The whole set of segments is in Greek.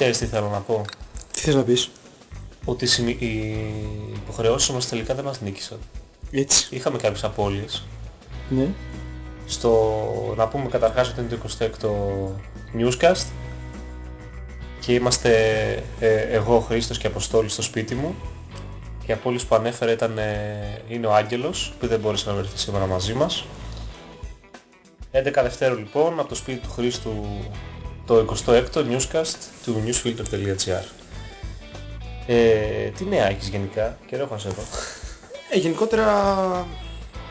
Ξέρεις τι θέλω να πω. Τι θες να πεις; Ότι οι συμμι- οι υποχρεώσεις μας τελικά δεν μας νίκησαν. Έτσι. Είχαμε κάποιες απώλειες. Ναι. Στο... Να πούμε καταρχάς ότι είναι το 26ο newscast και είμαστε ε, εγώ, ο Χρήστος και Αποστόλης στο σπίτι μου. Οι απώλειες που ανέφερε ήταν, ε, είναι ο Άγγελος που δεν μπόρεσε να βρεθεί σήμερα μαζί μας. 11 Δευτέρου λοιπόν από το σπίτι του Χρήστου το 26ο newscast του newsfilter.gr ε, Τι νέα έχεις γενικά, καιρό έχω να σε δω. Ε, γενικότερα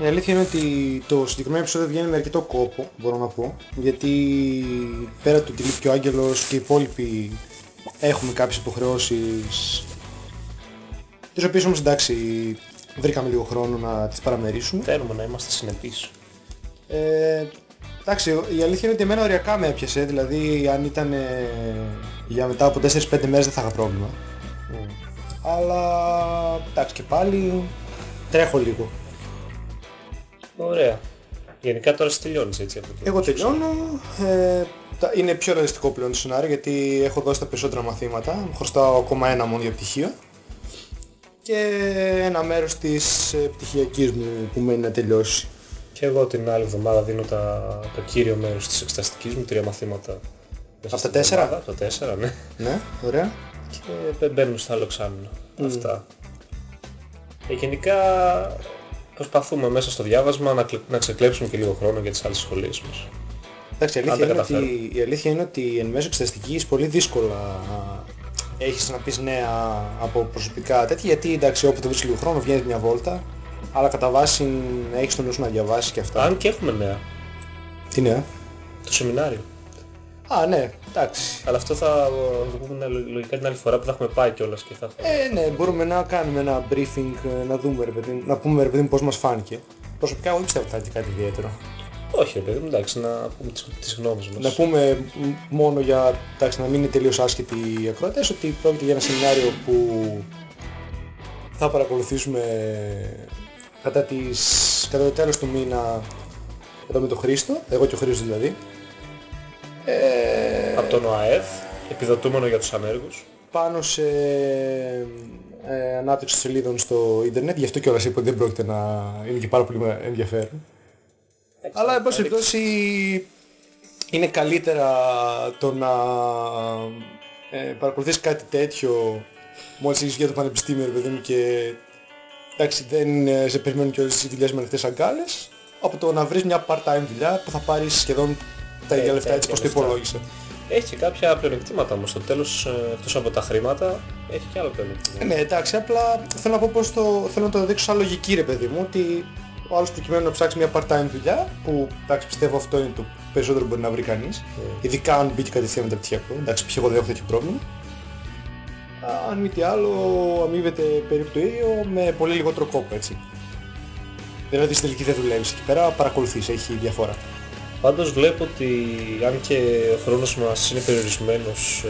η αλήθεια είναι ότι το συγκεκριμένο επεισόδιο βγαίνει με αρκετό κόπο, μπορώ να πω. Γιατί πέρα του ότι λείπει και ο Άγγελος και οι υπόλοιποι έχουμε κάποιες υποχρεώσεις τις οποίες όμως εντάξει βρήκαμε λίγο χρόνο να τις παραμερίσουμε. Θέλουμε να είμαστε συνεπείς. Ε, εντάξει, η αλήθεια είναι ότι εμένα οριακά με έπιασε, δηλαδή αν ήταν ε, για μετά από 4-5 μέρες δεν θα είχα πρόβλημα. Mm. Αλλά εντάξει και πάλι τρέχω λίγο. Ωραία. Γενικά τώρα εσύ τελειώνεις έτσι από το... Εγώ τελειώνω. Ε, τα- είναι πιο ρεαλιστικό πλέον το σενάριο γιατί έχω δώσει τα περισσότερα μαθήματα. Μου χρωστάω ακόμα ένα μόνο για πτυχίο. Και ένα μέρος της ε, πτυχιακής μου που μένει να τελειώσει. Και εγώ την άλλη εβδομάδα δίνω τα, το κύριο μέρος της εξεταστικής μου, τρία μαθήματα. μέσα Από τα στην τέσσερα; εβδομάδα. Από τα τέσσερα, ναι. Ναι, ωραία. Και μπαι- μπαίνουμε στο άλλο εξάμεινο. Αυτά. Ε, γενικά προσπαθούμε μέσα στο διάβασμα να, κλε- να ξεκλέψουμε και λίγο χρόνο για τις άλλες σχολίες μας. Εντάξει, η Αν αλήθεια, τα είναι ότι, καταφέρουμε. η αλήθεια είναι ότι εν μέσω εξεταστικής πολύ δύσκολα έχεις να πεις νέα από προσωπικά τέτοια γιατί εντάξει όποτε βρεις λίγο χρόνο βγαίνεις μια βόλτα αλλά κατά βάση έχεις τον νου σου να διαβάσεις και αυτά. Αν και έχουμε νέα. Τι νέα; Το σεμινάριο. Α, ναι, εντάξει. Αλλά αυτό θα το πούμε λο- λογικά την άλλη φορά που θα έχουμε πάει κιόλας και θα Ε, ναι, μπορούμε να κάνουμε ένα briefing, ε, να δούμε ρε παιδί, μου- να πούμε ρε παιδί μου πώς μας φάνηκε. Προσωπικά εγώ δεν πιστεύω ότι θα είναι και κάτι ιδιαίτερο. Όχι ρε παιδί μου, εντάξει, να πούμε τις, τις γνώμες μας. Να πούμε μ, μόνο για, εντάξει, να μην είναι τελείως άσχετοι οι ακροατές, ότι πρόκειται για ένα σεμινάριο που θα παρακολουθήσουμε κατά, τις, κατά το τέλος του μήνα εδώ με τον Χρήστο, εγώ και ο Χρήστος δηλαδή. Ε, Από τον ΟΑΕΔ, επιδοτούμενο για τους ανέργους. πάνω σε ε, ανάπτυξη σελίδων στο ίντερνετ, γι' αυτό κιόλας είπα ότι δεν πρόκειται να είναι και πάρα πολύ ενδιαφέρον. Αλλά εν πάση περιπτώσει είναι καλύτερα το να ε, παρακολουθείς κάτι τέτοιο μόλις έχεις για το πανεπιστήμιο ρε παιδί μου και εντάξει δεν ε, σε περιμένουν και όλες τις δουλειές με ανοιχτές αγκάλες από το να βρεις μια part-time δουλειά που θα πάρεις σχεδόν τα ίδια Ε, λεφτά τα έτσι πως το ίδια λεφτά. υπολόγισε. Έχει και κάποια πλεονεκτήματα όμως. Στο τέλος, ε, εκτός από τα χρήματα, έχει και άλλα Ε, πλεονεκτήματα. ναι, εντάξει, απλά θέλω να πω πως το, θέλω να το δείξω σαν λογική ρε παιδί μου, ότι ο άλλος προκειμένου να ψάξει μια part-time δουλειά, που εντάξει πιστεύω αυτό είναι το περισσότερο που μπορεί να βρει κανείς, Ε, ειδικά αν μπήκε κατευθείαν μεταπτυχιακό, εντάξει π.χ. εγώ δεν έχω τέτοιο πρόβλημα. Αν μη τι άλλο, αμείβεται περίπου το ίδιο με πολύ λιγότερο κόπο, έτσι. Δηλαδή στην τελική δεν δουλεύεις εκεί πέρα, παρακολουθείς, έχει διαφορά. Πάντως βλέπω ότι αν και ο χρόνος μας είναι περιορισμένος,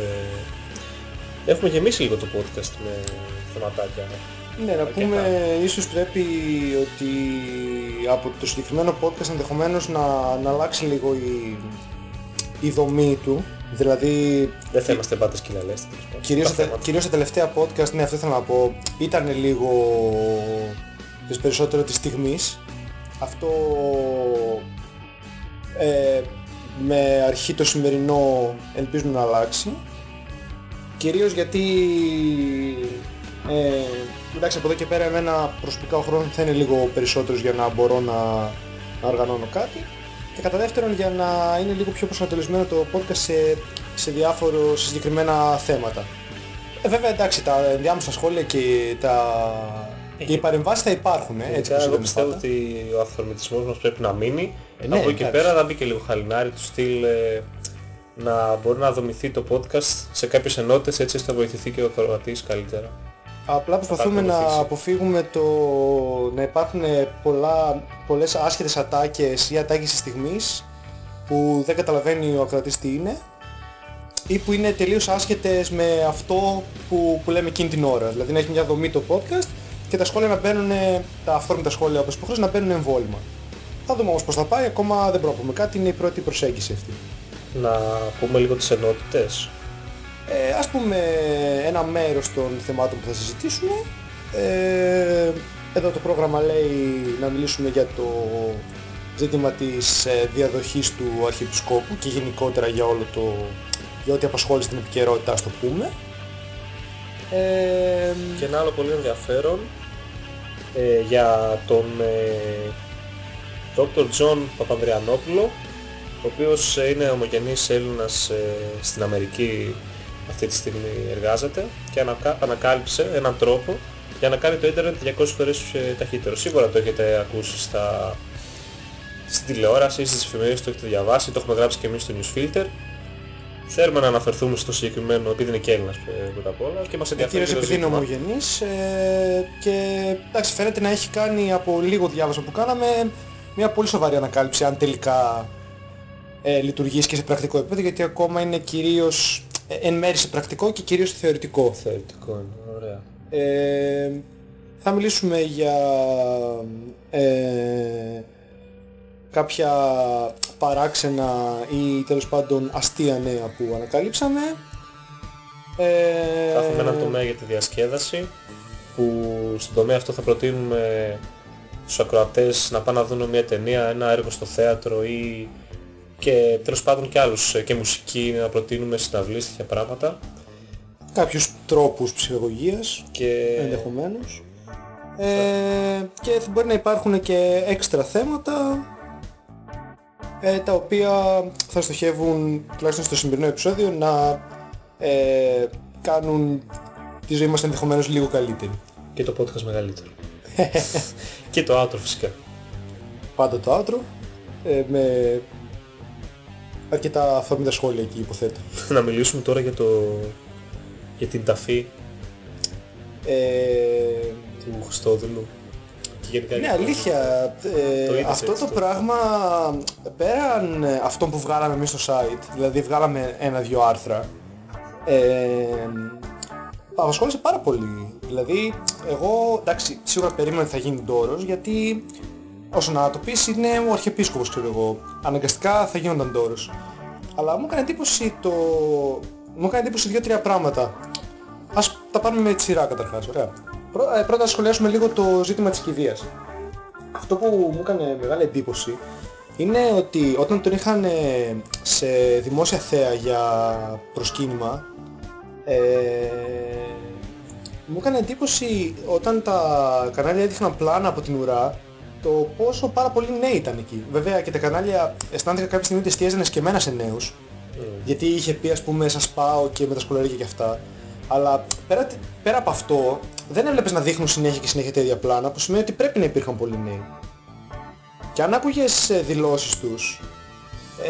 ε, έχουμε γεμίσει λίγο το podcast με θεματάκια. Ναι, να Αρκετά. πούμε ίσως πρέπει ότι από το συγκεκριμένο podcast ενδεχομένως να, να αλλάξει λίγο η, η δομή του. Δηλαδή, Δεν θα είμαστε πάντα σκηναλές. τέλος πάντων. κυρίως, Τα τα, θέματα. κυρίως τα τελευταία podcast, ναι αυτό ήθελα να πω, ήταν λίγο τις περισσότερο της στιγμής. Αυτό ε, με αρχή το σημερινό ελπίζουμε να αλλάξει. Κυρίως γιατί ε, εντάξει από εδώ και πέρα εμένα προσωπικά ο χρόνος θα είναι λίγο περισσότερος για να μπορώ να, να οργανώνω κάτι και κατά δεύτερον για να είναι λίγο πιο προσανατολισμένο το podcast σε, σε διάφορο σε συγκεκριμένα θέματα. Ε, βέβαια εντάξει τα ενδιάμεσα σχόλια και, τα, και οι παρεμβάσεις θα υπάρχουν ε, έτσι Γενικά, όπως εγώ ήταν πιστεύω πάντα. ότι ο αυθορμητισμός μας πρέπει να μείνει. Ε, ναι, από εκεί εντάξει. πέρα θα μπει και λίγο χαλινάρι του στυλ ε, να μπορεί να δομηθεί το podcast σε κάποιες ενότητες έτσι ώστε να βοηθηθεί και ο ακροατής καλύτερα. Απλά προσπαθούμε να ακολουθήσει. αποφύγουμε το να υπάρχουν πολλά, πολλές άσχετες ατάκες ή ατάκες της στιγμής που δεν καταλαβαίνει ο ακροατής τι είναι ή που είναι τελείως άσχετες με αυτό που, που λέμε εκείνη την ώρα. Δηλαδή να έχει μια δομή το podcast και τα σχόλια να μπαίνουν, τα αυθόρμητα σχόλια όπως υποχρέωση να μπαίνουν εμβόλυμα. Θα δούμε όμως πώς θα πάει, ακόμα δεν μπορούμε να πούμε κάτι, είναι η πρώτη προσέγγιση αυτή. Να πούμε λίγο τις ενότητες. Ε, ας πούμε ένα μέρος των θεμάτων που θα συζητήσουμε. Ε, εδώ το πρόγραμμα λέει να μιλήσουμε για το ζήτημα της ε, διαδοχής του Αρχιεπισκόπου και γενικότερα για όλο το για ό,τι απασχόλει στην επικαιρότητα, ας το πούμε. Ε, και ένα άλλο πολύ ενδιαφέρον ε, για τον ε, Dr. John Παπανδριανόπουλο ο οποίος είναι ομογενής Έλληνας ε, στην Αμερική αυτή τη στιγμή εργάζεται και ανακάλυψε έναν τρόπο για να κάνει το ίντερνετ 200 φορές ε, ταχύτερο. Σίγουρα το έχετε ακούσει στα, στην τηλεόραση, στις εφημερίδες το έχετε διαβάσει, το έχουμε γράψει και εμείς στο newsfilter. Θέλουμε να αναφερθούμε στο συγκεκριμένο, επειδή είναι και Έλληνας πρώτα απ' όλα και μας ενδιαφέρει και το επειδή είναι ομογενής ε, και εντάξει φαίνεται να έχει κάνει από λίγο διάβασμα που κάναμε μια πολύ σοβαρή ανακάλυψη αν τελικά ε, λειτουργήσει και σε πρακτικό επίπεδο γιατί ακόμα είναι κυρίως ε, εν μέρει σε πρακτικό και κυρίως θεωρητικό. Θεωρητικό είναι, ωραία. Ε, θα μιλήσουμε για ε, κάποια παράξενα ή τέλος πάντων αστεία νέα που ανακαλύψαμε. Ε, θα έχουμε έναν τομέα για τη διασκέδαση που στον τομέα αυτό θα προτείνουμε στους ακροατές να πάνε να δουν μια ταινία, ένα έργο στο θέατρο ή και τέλος πάντων και άλλους και μουσική να προτείνουμε συναυλίες τέτοια πράγματα. Κάποιους τρόπους ψυχολογίας και... ενδεχομένως. Ε, και μπορεί να υπάρχουν και έξτρα θέματα ε, τα οποία θα στοχεύουν τουλάχιστον στο σημερινό επεισόδιο να ε, κάνουν τη ζωή μας ενδεχομένως λίγο καλύτερη. Και το podcast μεγαλύτερο. και το outro φυσικά. Πάντα το outro. Ε, με αρκετά αφορμητά σχόλια εκεί υποθέτω. να μιλήσουμε τώρα για, το... για την ταφή ε... του Χριστόδουλου. Ναι, αλήθεια. Ε, αυτό το πράγμα, πέραν αυτό που βγάλαμε εμείς στο site, δηλαδή βγάλαμε ένα-δυο άρθρα, ε, απασχόλησε πάρα πολύ. Δηλαδή, εγώ, εντάξει, σίγουρα περίμενα ότι θα γίνει τόρος, γιατί όσο να το πεις είναι ο αρχιεπίσκοπος, ξέρω εγώ. Αναγκαστικά θα γίνονταν τόρος. Αλλά μου έκανε εντύπωση το... Μου έκανε εντύπωση δύο-τρία πράγματα. Ας τα πάρουμε με τη σειρά καταρχάς, ωραία. Ε, πρώτα να σχολιάσουμε λίγο το ζήτημα της κηδείας. Αυτό που μου έκανε μεγάλη εντύπωση είναι ότι όταν τον είχαν σε δημόσια θέα για προσκύνημα ε, μου έκανε εντύπωση όταν τα κανάλια έδειχναν πλάνα από την ουρά το πόσο πάρα πολλοί νέοι ήταν εκεί. Βέβαια και τα κανάλια αισθάνθηκα κάποια στιγμή ότι εστίαζαν σκεμμένα σε νέους mm. γιατί είχε πει ας πούμε σας πάω και με τα σκολαρίκια και αυτά αλλά πέρα, πέρα από αυτό δεν έβλεπες να δείχνουν συνέχεια και συνέχεια τέτοια πλάνα που σημαίνει ότι πρέπει να υπήρχαν πολλοί νέοι. Και αν άκουγες ε, δηλώσεις τους,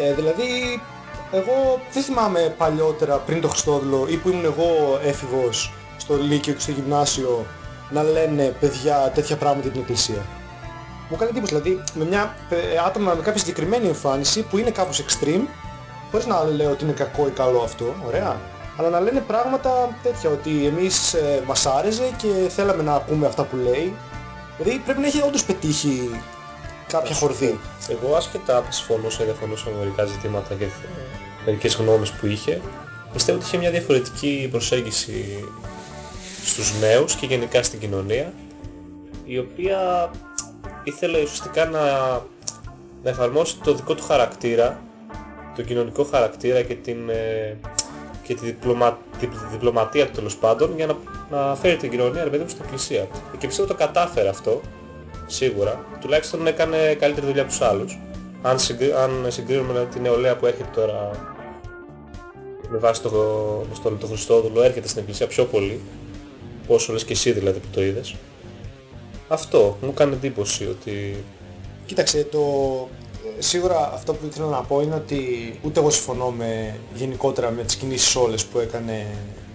ε, δηλαδή εγώ δεν θυμάμαι παλιότερα πριν το Χριστόδουλο ή που ήμουν εγώ έφηβος στο Λύκειο και στο Γυμνάσιο να λένε παιδιά τέτοια πράγματα για την Εκκλησία. Μου κάνει εντύπωση, δηλαδή με μια ε, άτομα με κάποια συγκεκριμένη εμφάνιση που είναι κάπως extreme, χωρίς να λέω ότι είναι κακό ή καλό αυτό, ωραία, αλλά να λένε πράγματα τέτοια, ότι εμείς ε, μας άρεσε και θέλαμε να ακούμε αυτά που λέει. Δηλαδή πρέπει να έχει όντως πετύχει κάποια χορδή. Εγώ άσχετα από συμφωνούσα ή διαφωνούσα με μερικά ζητήματα και μερικές γνώμες που είχε, πιστεύω ότι είχε μια διαφορετική προσέγγιση στους νέους και γενικά στην κοινωνία, η οποία ήθελε ουσιαστικά να, να εφαρμόσει το δικό του χαρακτήρα, το κοινωνικό χαρακτήρα και την, ε, και τη, διπλωμα, τη διπλωματία του τέλος πάντων για να, να φέρει την κοινωνία ρε παιδί μου στην εκκλησία. Και πιστεύω το κατάφερε αυτό, σίγουρα. Τουλάχιστον έκανε καλύτερη δουλειά από τους άλλους. Αν, συγκρι, αν συγκρίνουμε την νεολαία που έρχεται τώρα με βάση το, το, το Χριστόδουλο έρχεται στην εκκλησία πιο πολύ, όσο λες και εσύ δηλαδή που το είδες. Αυτό μου κάνει εντύπωση ότι... Κοίταξε, το, σίγουρα αυτό που ήθελα να πω είναι ότι ούτε εγώ συμφωνώ με, γενικότερα με τις κινήσεις όλες που έκανε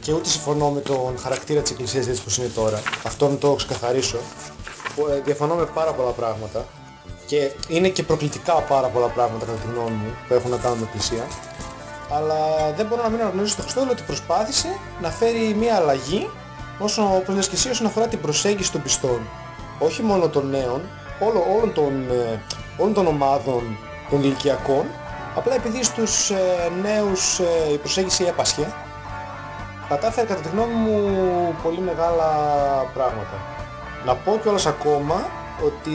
και ούτε συμφωνώ με τον χαρακτήρα της Εκκλησίας έτσι πως είναι τώρα. Αυτό να το ξεκαθαρίσω. Ε, διαφωνώ με πάρα πολλά πράγματα και είναι και προκλητικά πάρα πολλά πράγματα κατά τη γνώμη μου που έχουν να κάνουν με Εκκλησία. Αλλά δεν μπορώ να μην αναγνωρίσω στο Χριστόδουλο ότι προσπάθησε να φέρει μια αλλαγή όσο, όπως λες και εσύ, όσον αφορά την προσέγγιση των πιστών. Όχι μόνο των νέων, όλο, όλων των ε, όλων των ομάδων των ηλικιακών, απλά επειδή στους ε, νέους ε, η προσέγγιση έπασχε κατάφερε κατά τη γνώμη μου πολύ μεγάλα πράγματα. Να πω κιόλας ακόμα ότι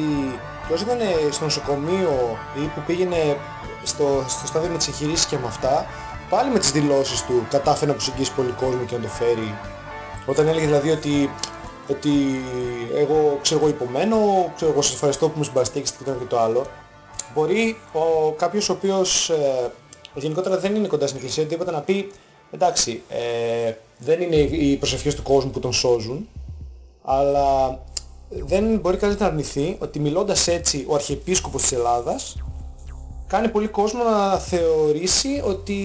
ποιος ήταν στο νοσοκομείο ή που πήγαινε στο, στο στάδιο με τις εγχειρήσεις και με αυτά, πάλι με τις δηλώσεις του κατάφερε να προσεγγίσεις πολύ κόσμο και να το φέρει. Όταν έλεγε δηλαδή ότι, ότι εγώ ξέρω εγώ υπομένω, ξέρω εγώ σας ευχαριστώ που μου συμπαραστήκες και το και το άλλο. Μπορεί ο, κάποιος ο οποίος ε, γενικότερα δεν είναι κοντά στην εκκλησία τίποτα να πει εντάξει ε, δεν είναι οι προσευχές του κόσμου που τον σώζουν αλλά δεν μπορεί κανείς να αρνηθεί ότι μιλώντας έτσι ο Αρχιεπίσκοπος της Ελλάδας κάνει πολύ κόσμο να θεωρήσει ότι,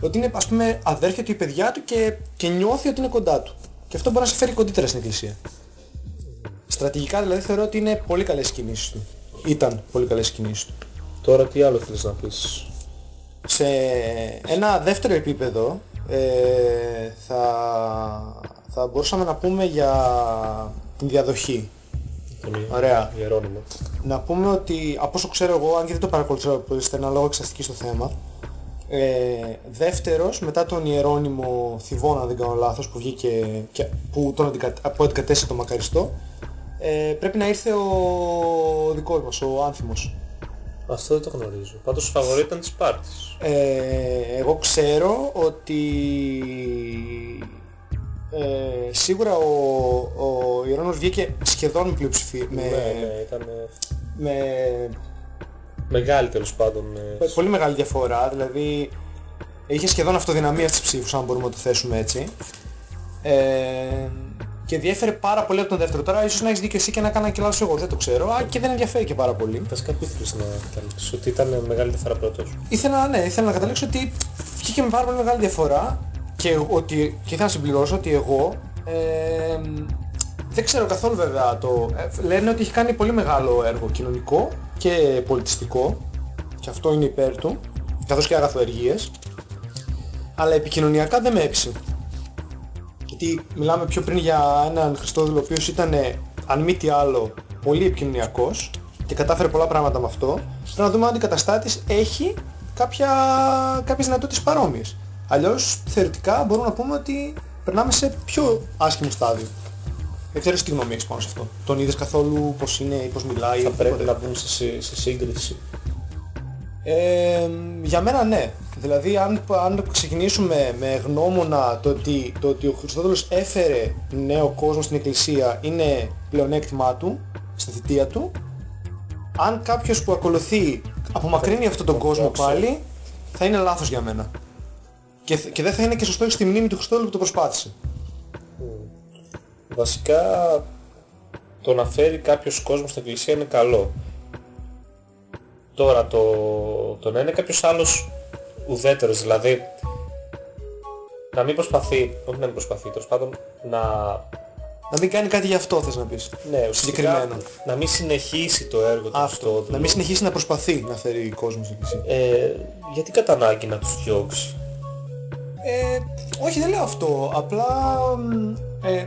ότι είναι ας πούμε αδέρφια του ή παιδιά του και, και νιώθει ότι είναι κοντά του. Και αυτό μπορεί να σε φέρει κοντύτερα στην Εκκλησία. Στρατηγικά δηλαδή θεωρώ ότι είναι πολύ καλές οι κινήσεις του. Ήταν πολύ καλές οι κινήσεις του. Τώρα τι άλλο θέλεις να πεις; Σε ένα δεύτερο επίπεδο ε, θα, θα μπορούσαμε να πούμε για την διαδοχή. Ωραία. Ιερώνυμο. Να πούμε ότι από όσο ξέρω εγώ, αν και δεν το παρακολουθώ πολύ στενά λόγω εξαστικής στο θέμα, ε, δεύτερος μετά τον Ιερώνυμο Θηβόνα, αν δεν κάνω λάθος, που βγήκε και που τον αντικα, που αντικατέστησε το Μακαριστό, ε, πρέπει να ήρθε ο δικός μας, ο Άνθιμος. Αυτό δεν το γνωρίζω. Πάντως ο φαβορή ήταν της Σπάρτης. Ε, εγώ ξέρω ότι ε, σίγουρα ο, ο Ιερώνος βγήκε σχεδόν με πλειοψηφία. Ναι, ναι, ήταν με, μεγάλη τέλος πάντων. με πολύ μεγάλη διαφορά, δηλαδή είχε σχεδόν αυτοδυναμία στις ψήφους, αν μπορούμε να το θέσουμε έτσι. Ε, και διέφερε πάρα πολύ από τον δεύτερο. Τώρα ίσως να έχεις δίκιο εσύ και να κάνω και λάθος εγώ, δεν το ξέρω, α, και δεν ενδιαφέρει και πάρα πολύ. Βασικά τι ήθελες να καταλήξεις, ότι ήταν μεγάλη διαφορά πρώτος. Ήθελα, ναι, ήθελα να καταλήξω ότι βγήκε με πάρα πολύ μεγάλη διαφορά και, ότι, και ήθελα να συμπληρώσω ότι εγώ ε, δεν ξέρω καθόλου βέβαια το... Ε, λένε ότι έχει κάνει πολύ μεγάλο έργο κοινωνικό και πολιτιστικό και αυτό είναι υπέρ του, καθώς και αγαθοεργίες, αλλά επικοινωνιακά δεν με έπεισε. Γιατί μιλάμε πιο πριν για έναν Χριστόδουλο ο οποίος ήταν, αν μη τι άλλο, πολύ επικοινωνιακός και κατάφερε πολλά πράγματα με αυτό, πρέπει να δούμε αν ο αντικαταστάτης έχει κάποια, κάποιες δυνατότητες παρόμοιες. Αλλιώς θεωρητικά μπορούμε να πούμε ότι περνάμε σε πιο άσχημο στάδιο. Δεν ξέρω τι γνώμη έχεις πάνω σε αυτό. Τον είδες καθόλου πώς είναι ή πώς μιλάει. Θα πρέπει να μπουν σε, σε σύγκριση. Ε, για μένα ναι. Δηλαδή αν, αν ξεκινήσουμε με γνώμονα το ότι, το ότι ο Χριστόδουλος έφερε νέο κόσμο στην Εκκλησία είναι πλεονέκτημά του, στη θητεία του, αν κάποιος που ακολουθεί απομακρύνει αυτόν τον κόσμο πάλι, θα είναι λάθος για μένα. Και, και δεν θα είναι και σωστό στη μνήμη του Χριστόδουλου που το προσπάθησε. Βασικά το να φέρει κάποιος κόσμος στην εκκλησία είναι καλό. Τώρα το, το να είναι κάποιος άλλος ουδέτερος, δηλαδή να μην προσπαθεί, όχι να μην προσπαθεί, τέλος πάντων να... Να μην κάνει κάτι γι' αυτό θες να πεις. Ναι, συγκεκριμένο. Να μην συνεχίσει το έργο του Αυτό. Να μην συνεχίσει να προσπαθεί να φέρει κόσμο στην εκκλησία. Ε, γιατί κατά ανάγκη να τους διώξει; Ε, όχι δεν λέω αυτό, απλά... Ε,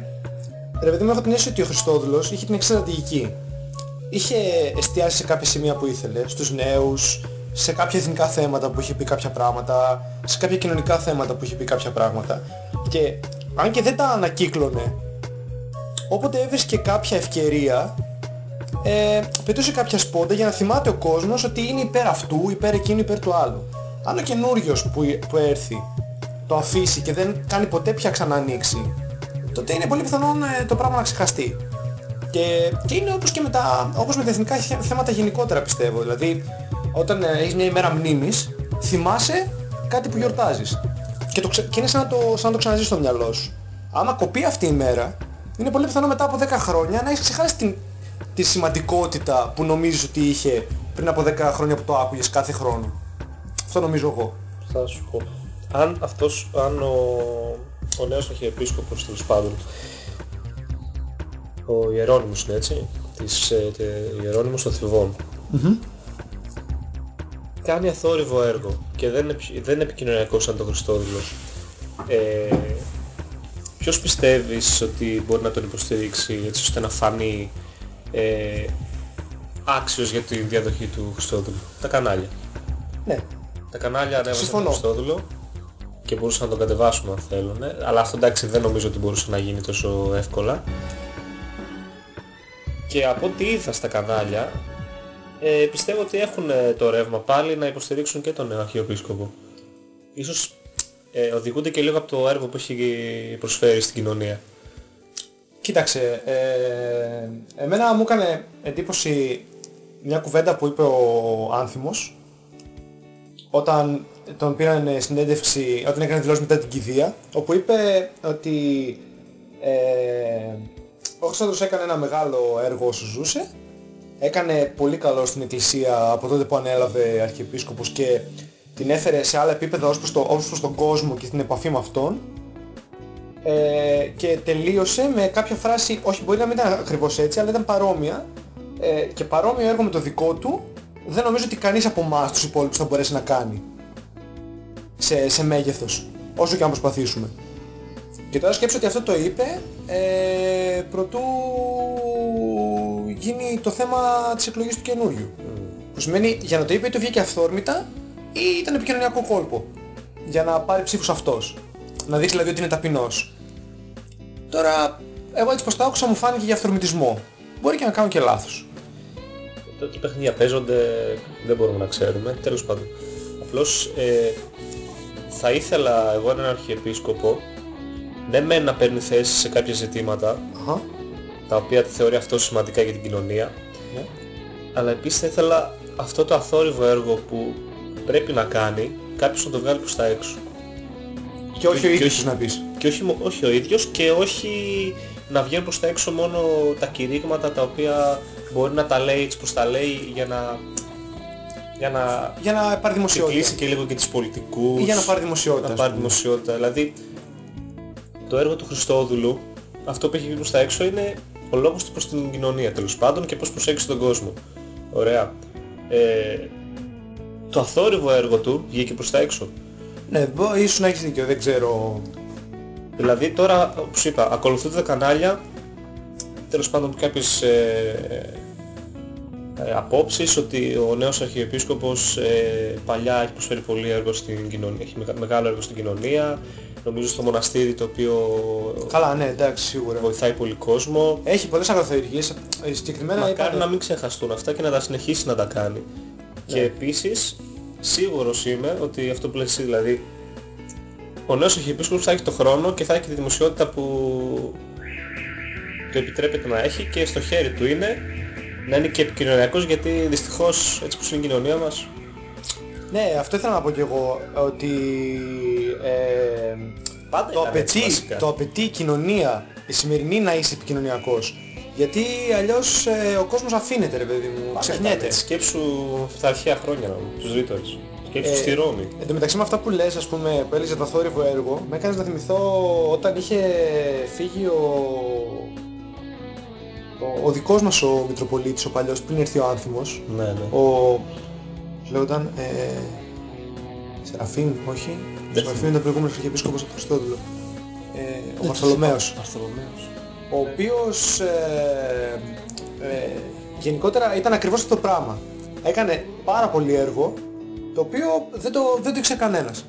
Ρε παιδί μου έχω την αίσθηση ότι ο Χριστόδουλος είχε την εξαιρετική. Είχε εστιάσει σε κάποια σημεία που ήθελε, στους νέους, σε κάποια εθνικά θέματα που είχε πει κάποια πράγματα, σε κάποια κοινωνικά θέματα που είχε πει κάποια πράγματα. Και αν και δεν τα ανακύκλωνε, όποτε έβρισκε κάποια ευκαιρία, ε, πετούσε κάποια σπόντα για να θυμάται ο κόσμος ότι είναι υπέρ αυτού, υπέρ εκείνου, υπέρ του άλλου. Αν ο καινούριος που, που έρθει το αφήσει και δεν κάνει ποτέ πια ξανά ανοίξει, τότε είναι πολύ πιθανόν ε, το πράγμα να ξεχαστεί. Και, και είναι όπως και με τα, όπως με τα εθνικά θέματα γενικότερα πιστεύω. Δηλαδή όταν ε, έχεις μια ημέρα μνήμης θυμάσαι κάτι που γιορτάζεις. Και, το, και είναι σαν να, το, σαν να το ξαναζείς στο μυαλό σου. Άμα κοπεί αυτή η μέρα, είναι πολύ πιθανό μετά από 10 χρόνια να έχεις ξεχάσει την, τη σημαντικότητα που νομίζεις ότι είχε πριν από 10 χρόνια που το άκουγες κάθε χρόνο. Αυτό νομίζω εγώ. Θα σου πω. Αν αυτός, αν ο, ο νέος αρχιεπίσκοπος τέλος πάντων, ο Ιερώνυμος είναι έτσι, της ε, Ιερώνυμος των Θηβών, κάνει αθόρυβο έργο και δεν είναι, δεν είναι επικοινωνιακός σαν τον Χριστόδουλο. Ε, ποιος πιστεύεις ότι μπορεί να τον υποστηρίξει έτσι ώστε να φανεί ε, άξιος για τη διαδοχή του Χριστόδουλου; Τα κανάλια. Ναι. Τα κανάλια ανέβασαν τον Χριστόδουλο και μπορούσαν να τον κατεβάσουμε αν θέλουν. Αλλά αυτό εντάξει δεν νομίζω ότι μπορούσε να γίνει τόσο εύκολα. Και από ό,τι είδα στα κανάλια, ε, πιστεύω ότι έχουν ε, το ρεύμα πάλι να υποστηρίξουν και τον Αρχιεπίσκοπο. Ίσως ε, οδηγούνται και λίγο από το έργο που έχει προσφέρει στην κοινωνία. Κοίταξε, ε, εμένα μου έκανε εντύπωση μια κουβέντα που είπε ο Άνθιμος όταν τον πήραν συνέντευξη, όταν έκανε δηλώσεις μετά την κηδεία, όπου είπε ότι ε, ο Χρυσόδρος έκανε ένα μεγάλο έργο όσο ζούσε, έκανε πολύ καλό στην Εκκλησία από τότε που ανέλαβε Αρχιεπίσκοπος και την έφερε σε άλλα επίπεδα ως προς, το, ως προς τον κόσμο και την επαφή με αυτόν. Ε, και τελείωσε με κάποια φράση, όχι μπορεί να μην ήταν ακριβώς έτσι, αλλά ήταν παρόμοια. Ε, και παρόμοιο έργο με το δικό του. Δεν νομίζω ότι κανείς από εμάς τους υπόλοιπους θα μπορέσει να κάνει σε, σε μέγεθος, όσο και αν προσπαθήσουμε. Και τώρα σκέψω ότι αυτό το είπε ε, προτού γίνει το θέμα της εκλογής του καινούριου. Mm. Που σημαίνει για να το είπε είτε βγήκε αυθόρμητα ή ήταν επικοινωνιακό κόλπο. Για να πάρει ψήφους αυτός. Να δείξει δηλαδή ότι είναι ταπεινός. Τώρα, εγώ έτσι πως τα άκουσα μου φάνηκε για αυθορμητισμό. Μπορεί και να κάνω και λάθος. Το τι παιχνίδια παίζονται δεν μπορούμε να ξέρουμε. Τέλος πάντων. Απλώς ε, θα ήθελα εγώ έναν αρχιεπίσκοπο ναι μεν να παίρνει θέση σε κάποια ζητήματα τα οποία θεωρεί αυτό σημαντικά για την κοινωνία ναι. αλλά επίσης θα ήθελα αυτό το αθόρυβο έργο που πρέπει να κάνει κάποιος να το βγάλει προς τα έξω. Και όχι ο ίδιος να πεις. Και όχι, όχι ο ίδιος και όχι να βγαίνουν προς τα έξω μόνο τα κηρύγματα τα οποία μπορεί να τα λέει έτσι πως τα λέει για να για να, για να πάρει δημοσιότητα. κλείσει και λίγο και τις πολιτικούς. Ή για να πάρει δημοσιότητα. Να πάρει δημοσιότητα. Δηλαδή το έργο του Χριστόδουλου, αυτό που έχει βγει προς τα έξω είναι ο λόγος του προς την κοινωνία τέλος πάντων και πώς προσέξει τον κόσμο. Ωραία. Ε, το αθόρυβο έργο του βγήκε προς τα έξω. Ναι, ίσως να έχεις δίκιο, δεν ξέρω. Δηλαδή τώρα, όπως είπα, ακολουθούνται τα κανάλια, τέλος πάντων κάποιες ε, ε, απόψεις ότι ο νέος Αρχιεπίσκοπος ε, παλιά έχει προσφέρει πολύ έργο στην κοινωνία, έχει μεγάλο έργο στην κοινωνία, νομίζω στο μοναστήρι το οποίο Καλά, ναι, εντάξει, σίγουρα. βοηθάει πολύ κόσμο. Έχει πολλές αγαθοεργίες, ε, συγκεκριμένα Μακάρι να μην ξεχαστούν αυτά και να τα συνεχίσει να τα κάνει. Ναι. Και επίσης, σίγουρος είμαι ότι αυτό που λες εσύ, δηλαδή, ο νέος Αρχιεπίσκοπος θα έχει το χρόνο και θα έχει τη δημοσιότητα που του επιτρέπεται να έχει και στο χέρι του είναι να είναι και επικοινωνιακός γιατί δυστυχώς έτσι που είναι η κοινωνία μας ναι, αυτό ήθελα να πω και εγώ, ότι ε, Πάντα το, απαιτεί, το απαιτεί η κοινωνία, η σημερινή να είσαι επικοινωνιακός. Γιατί αλλιώς ε, ο κόσμος αφήνεται ρε παιδί μου, ξεχνιέται. Σκέψου τα αρχαία χρόνια, τους ρήτορες. Σκέψου ε, στη Ρώμη. Εν τω μεταξύ με αυτά που λες, ας πούμε, που έλεγες το θόρυβο έργο, με έκανες να θυμηθώ όταν είχε φύγει ο, ο, ο δικός μας ο Μητροπολίτης, ο παλιός, πριν έρθει ο Άνθιμος. Ναι, ναι. Ο, λέγονταν ε, Σεραφείμ, όχι. Σεραφείμ ήταν προηγούμενος αρχιεπίσκοπος του Χριστόδουλου. Ε, ο Μαρθολομαίος. Ο οποίος ε, ε, γενικότερα ήταν ακριβώς αυτό το πράγμα. Έκανε πάρα πολύ έργο το οποίο δεν το, δεν το ήξερε κανένας.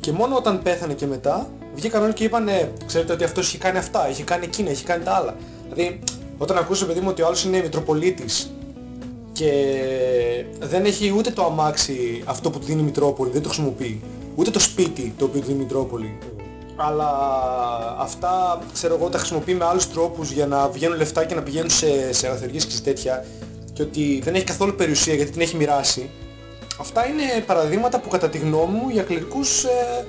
Και μόνο όταν πέθανε και μετά βγήκαν όλοι και είπαν ξέρετε ότι αυτός είχε κάνει αυτά, είχε κάνει εκείνα, είχε κάνει τα άλλα. Δηλαδή όταν ακούσω παιδί μου ότι ο άλλος είναι Μητροπολίτης και δεν έχει ούτε το αμάξι αυτό που του δίνει η Μητρόπολη, δεν το χρησιμοποιεί, ούτε το σπίτι το οποίο του δίνει η Μητρόπολη. Αλλά αυτά, ξέρω εγώ, τα χρησιμοποιεί με άλλους τρόπους για να βγαίνουν λεφτά και να πηγαίνουν σε, σε και σε τέτοια και ότι δεν έχει καθόλου περιουσία γιατί την έχει μοιράσει. Αυτά είναι παραδείγματα που κατά τη γνώμη μου για κληρικούς ε,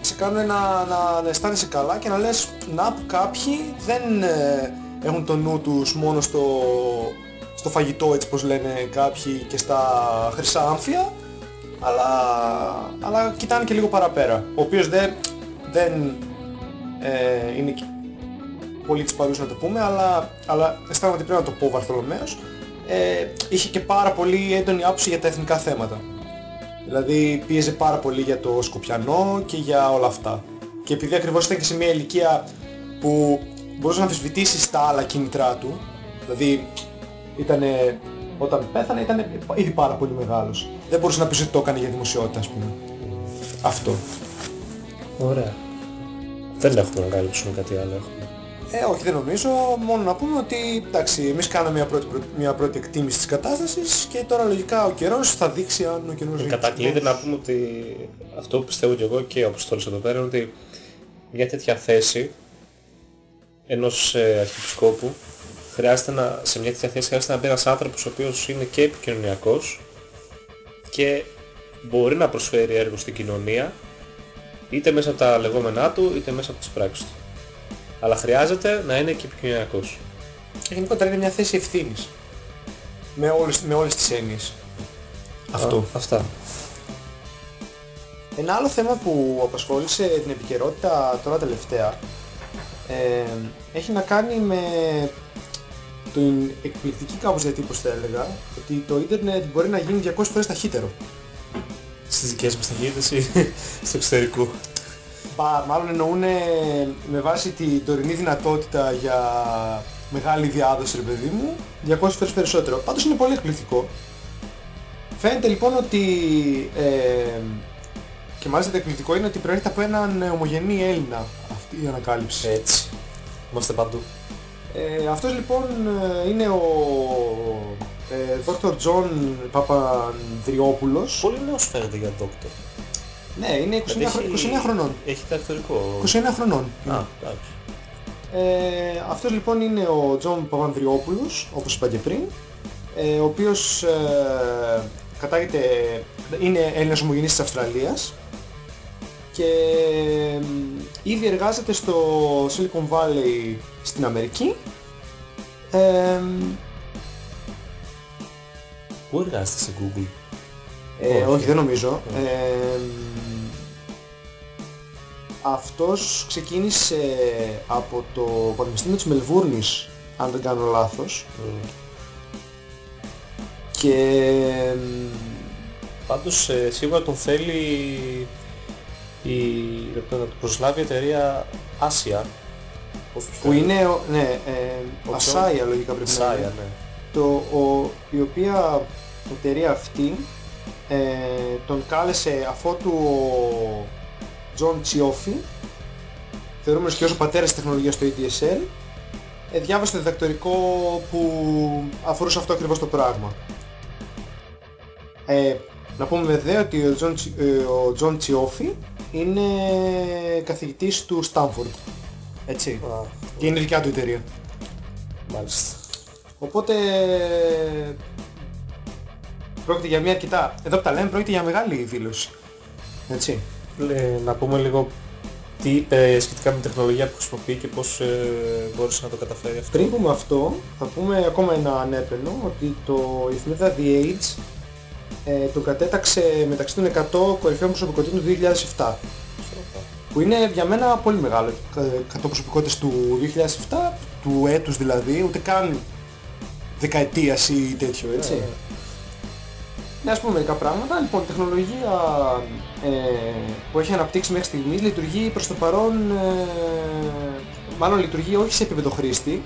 σε κάνουν να, να, να αισθάνεσαι καλά και να λες να που κάποιοι δεν ε, έχουν το νου τους μόνο στο, στο φαγητό έτσι πως λένε κάποιοι και στα χρυσά άμφια αλλά, αλλά κοιτάνε και λίγο παραπέρα. Ο οποίος δεν, δεν ε, είναι πολύ της παρούς να το πούμε αλλά, αλλά αισθάνομαι ότι πρέπει να το πω ο Βαρθολομαίος. Ε, είχε και πάρα πολύ έντονη άποψη για τα εθνικά θέματα. Δηλαδή πίεζε πάρα πολύ για το Σκοπιανό και για όλα αυτά. Και επειδή ακριβώς ήταν και σε μια ηλικία που μπορούσε να αμφισβητήσει τα άλλα κίνητρά του δηλαδή ήτανε, όταν πέθανε ήταν ήδη πάρα πολύ μεγάλος. Δεν μπορούσε να πεις ότι το έκανε για δημοσιότητα, ας πούμε. Αυτό. Ωραία. Δεν έχουμε να καλύψουμε κάτι άλλο. Έχουμε. Ε, όχι δεν νομίζω, μόνο να πούμε ότι εντάξει, εμείς κάναμε μια πρώτη, μια πρώτη εκτίμηση της κατάστασης και τώρα λογικά ο καιρός θα δείξει αν ο καινούργιος Κατά κλείδι να πούμε ότι αυτό που πιστεύω και εγώ και ο Αποστόλης εδώ πέρα είναι ότι μια τέτοια θέση ενός ε, αρχιεπισκόπου χρειάζεται να, σε μια τέτοια θέση χρειάζεται να μπει ένας άνθρωπος ο οποίος είναι και επικοινωνιακός και μπορεί να προσφέρει έργο στην κοινωνία είτε μέσα από τα λεγόμενά του είτε μέσα από τις πράξεις του. Αλλά χρειάζεται να είναι και επικοινωνιακός. Και γενικότερα είναι μια θέση ευθύνης. Με όλες, με όλες τις έννοιες. Αυτό. Α, αυτά. Ένα άλλο θέμα που απασχόλησε την επικαιρότητα τώρα τελευταία ε, έχει να κάνει με την εκπληκτική κάπως διατύπωση θα έλεγα ότι το ίντερνετ μπορεί να γίνει 200 φορές ταχύτερο. Στις δικές μας ταχύτητες ή στο εξωτερικό. Πα, μάλλον εννοούν με βάση την τωρινή δυνατότητα για μεγάλη διάδοση ρε παιδί μου 200 φορές περισσότερο. Πάντως είναι πολύ εκπληκτικό. Φαίνεται λοιπόν ότι ε, και μάλιστα το εκπληκτικό είναι ότι προέρχεται από έναν ομογενή Έλληνα αυτή η ανακάλυψη. Έτσι. Είμαστε παντού. Ε, αυτός λοιπόν ε, είναι ο ε, Dr. John Παπανδριόπουλος. Πολύ νέος φαίνεται για Dr. Ναι, είναι 29, Έχει- 29 χρονών. Έχει τακτορικό. 29 χρονών. Α, εντάξει. Ε, αυτός λοιπόν είναι ο Τζον Παπανδριόπουλος, όπως είπα και πριν, ε, ο οποίος ε, κατάγεται, είναι Έλληνας ομογενής της Αυστραλίας και ε, ήδη εργάζεται στο Silicon Valley στην Αμερική. Ε, Πού εργάζεται σε Google; Ε, Όχι. όχι, δεν νομίζω. Ε, αυτός ξεκίνησε από το Πανεπιστήμιο της Μελβούρνης, αν δεν κάνω λάθος. Και Πάντως ε, σίγουρα τον θέλει η, να τον προσλάβει η εταιρεία Άσια. που είναι, ο- ναι, ε, Ο Ασάια λογικά πρέπει να Σάια, είναι. ναι. Το, ο, η οποία εταιρεία αυτή ε, τον κάλεσε αφότου ο Τζον Τσιόφι, θεωρούμενος και ως ο πατέρας της τεχνολογίας στο ADSL, ε, διάβασε το διδακτορικό που αφορούσε αυτό ακριβώς το πράγμα. Ε, να πούμε δε ότι ο Τζον, Τσι- ε, ο Τζον Τσιόφι είναι καθηγητής του Στάνφορντ. Έτσι. Α, Και είναι δικιά του εταιρεία. μάλιστα. Οπότε πρόκειται για μια αρκετά, εδώ που τα λέμε πρόκειται για μεγάλη δήλωση. Έτσι. Ε, να πούμε λίγο τι είπε σχετικά με την τεχνολογία που χρησιμοποιεί και πώς ε, μπόρεσε να το καταφέρει αυτό. Πριν πούμε αυτό, θα πούμε ακόμα ένα ανέπαινο ότι το η εφημερίδα The Age ε, τον κατέταξε μεταξύ των 100 κορυφαίων προσωπικότητων του 2007. Που είναι για μένα πολύ μεγάλο. 100 προσωπικότητες του 2007, του έτους δηλαδή, ούτε καν δεκαετίας ή τέτοιο, έτσι. Ε, Να ας πούμε μερικά πράγματα. Λοιπόν, η τεχνολογία ε, που έχει αναπτύξει μέχρι στιγμής λειτουργεί προς το παρόν, ε, μάλλον λειτουργεί όχι σε επίπεδο χρήστη,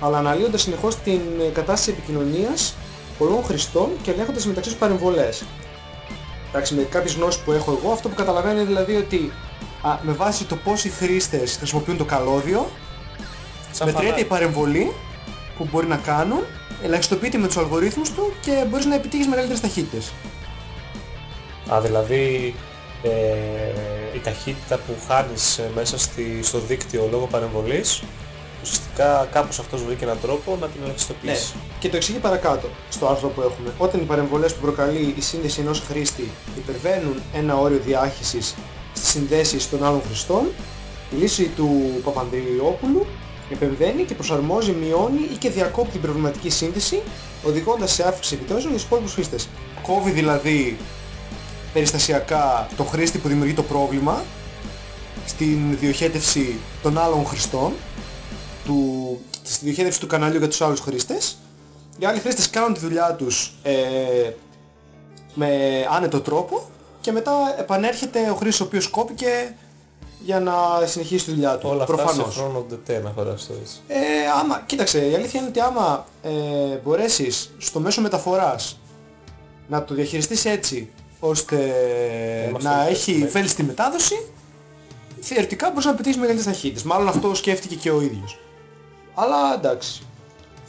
αλλά αναλύοντας συνεχώς την ε, κατάσταση επικοινωνίας πολλών χρηστών και ελέγχοντας μεταξύ τους παρεμβολές. Εντάξει, με κάποιες γνώσεις που έχω εγώ, αυτό που καταλαβαίνω είναι δηλαδή ότι α, με βάση το πόσοι χρήστες χρησιμοποιούν το καλώδιο, σαν μετριέται η φανάρι. παρεμβολή που μπορεί να κάνουν, ελαχιστοποιείται με τους αλγορίθμους του και μπορείς να επιτύχεις μεγαλύτερες ταχύτητες. Α, δηλαδή ε, η ταχύτητα που χάνεις ε, μέσα στη, στο δίκτυο λόγω παρεμβολής ουσιαστικά κάπως αυτός βρήκε έναν τρόπο να την Ναι, ελαχιστοποιήσει. και το εξηγεί παρακάτω στο άρθρο που έχουμε. Όταν οι παρεμβολές που προκαλεί η σύνδεση ενός χρήστη υπερβαίνουν ένα όριο διάχυσης στις συνδέσεις των άλλων χρηστών, η λύση του Παπανδριόπουλου επεμβαίνει και προσαρμόζει, μειώνει ή και διακόπτει την προβληματική σύνδεση, οδηγώντας σε αύξηση επιτόσεων για τους υπόλοιπους χρήστες. Κόβει δηλαδή περιστασιακά το χρήστη που δημιουργεί το πρόβλημα στην διοχέτευση των άλλων χρηστών του, στη διοχέτευσης του καναλιού για τους άλλους χρήστες. Οι άλλοι χρήστες κάνουν τη δουλειά τους ε, με άνετο τρόπο και μετά επανέρχεται ο χρήστης ο οποίος κόπηκε για να συνεχίσει τη δουλειά του. Όλα αυτά σε Προφανώς. χρόνο ντετέ να φανταστείς το έτσι. Ε, άμα, κοίταξε, η αλήθεια είναι ότι άμα ε, μπορέσεις στο μέσο μεταφοράς να το διαχειριστείς έτσι ώστε μας να το έχει θέσουμε. φέλει στη μετάδοση, θεωρητικά μπορείς να πετύχεις μεγαλύτερες ταχύτητες. Μάλλον αυτό σκέφτηκε και ο ίδιος. Αλλά εντάξει.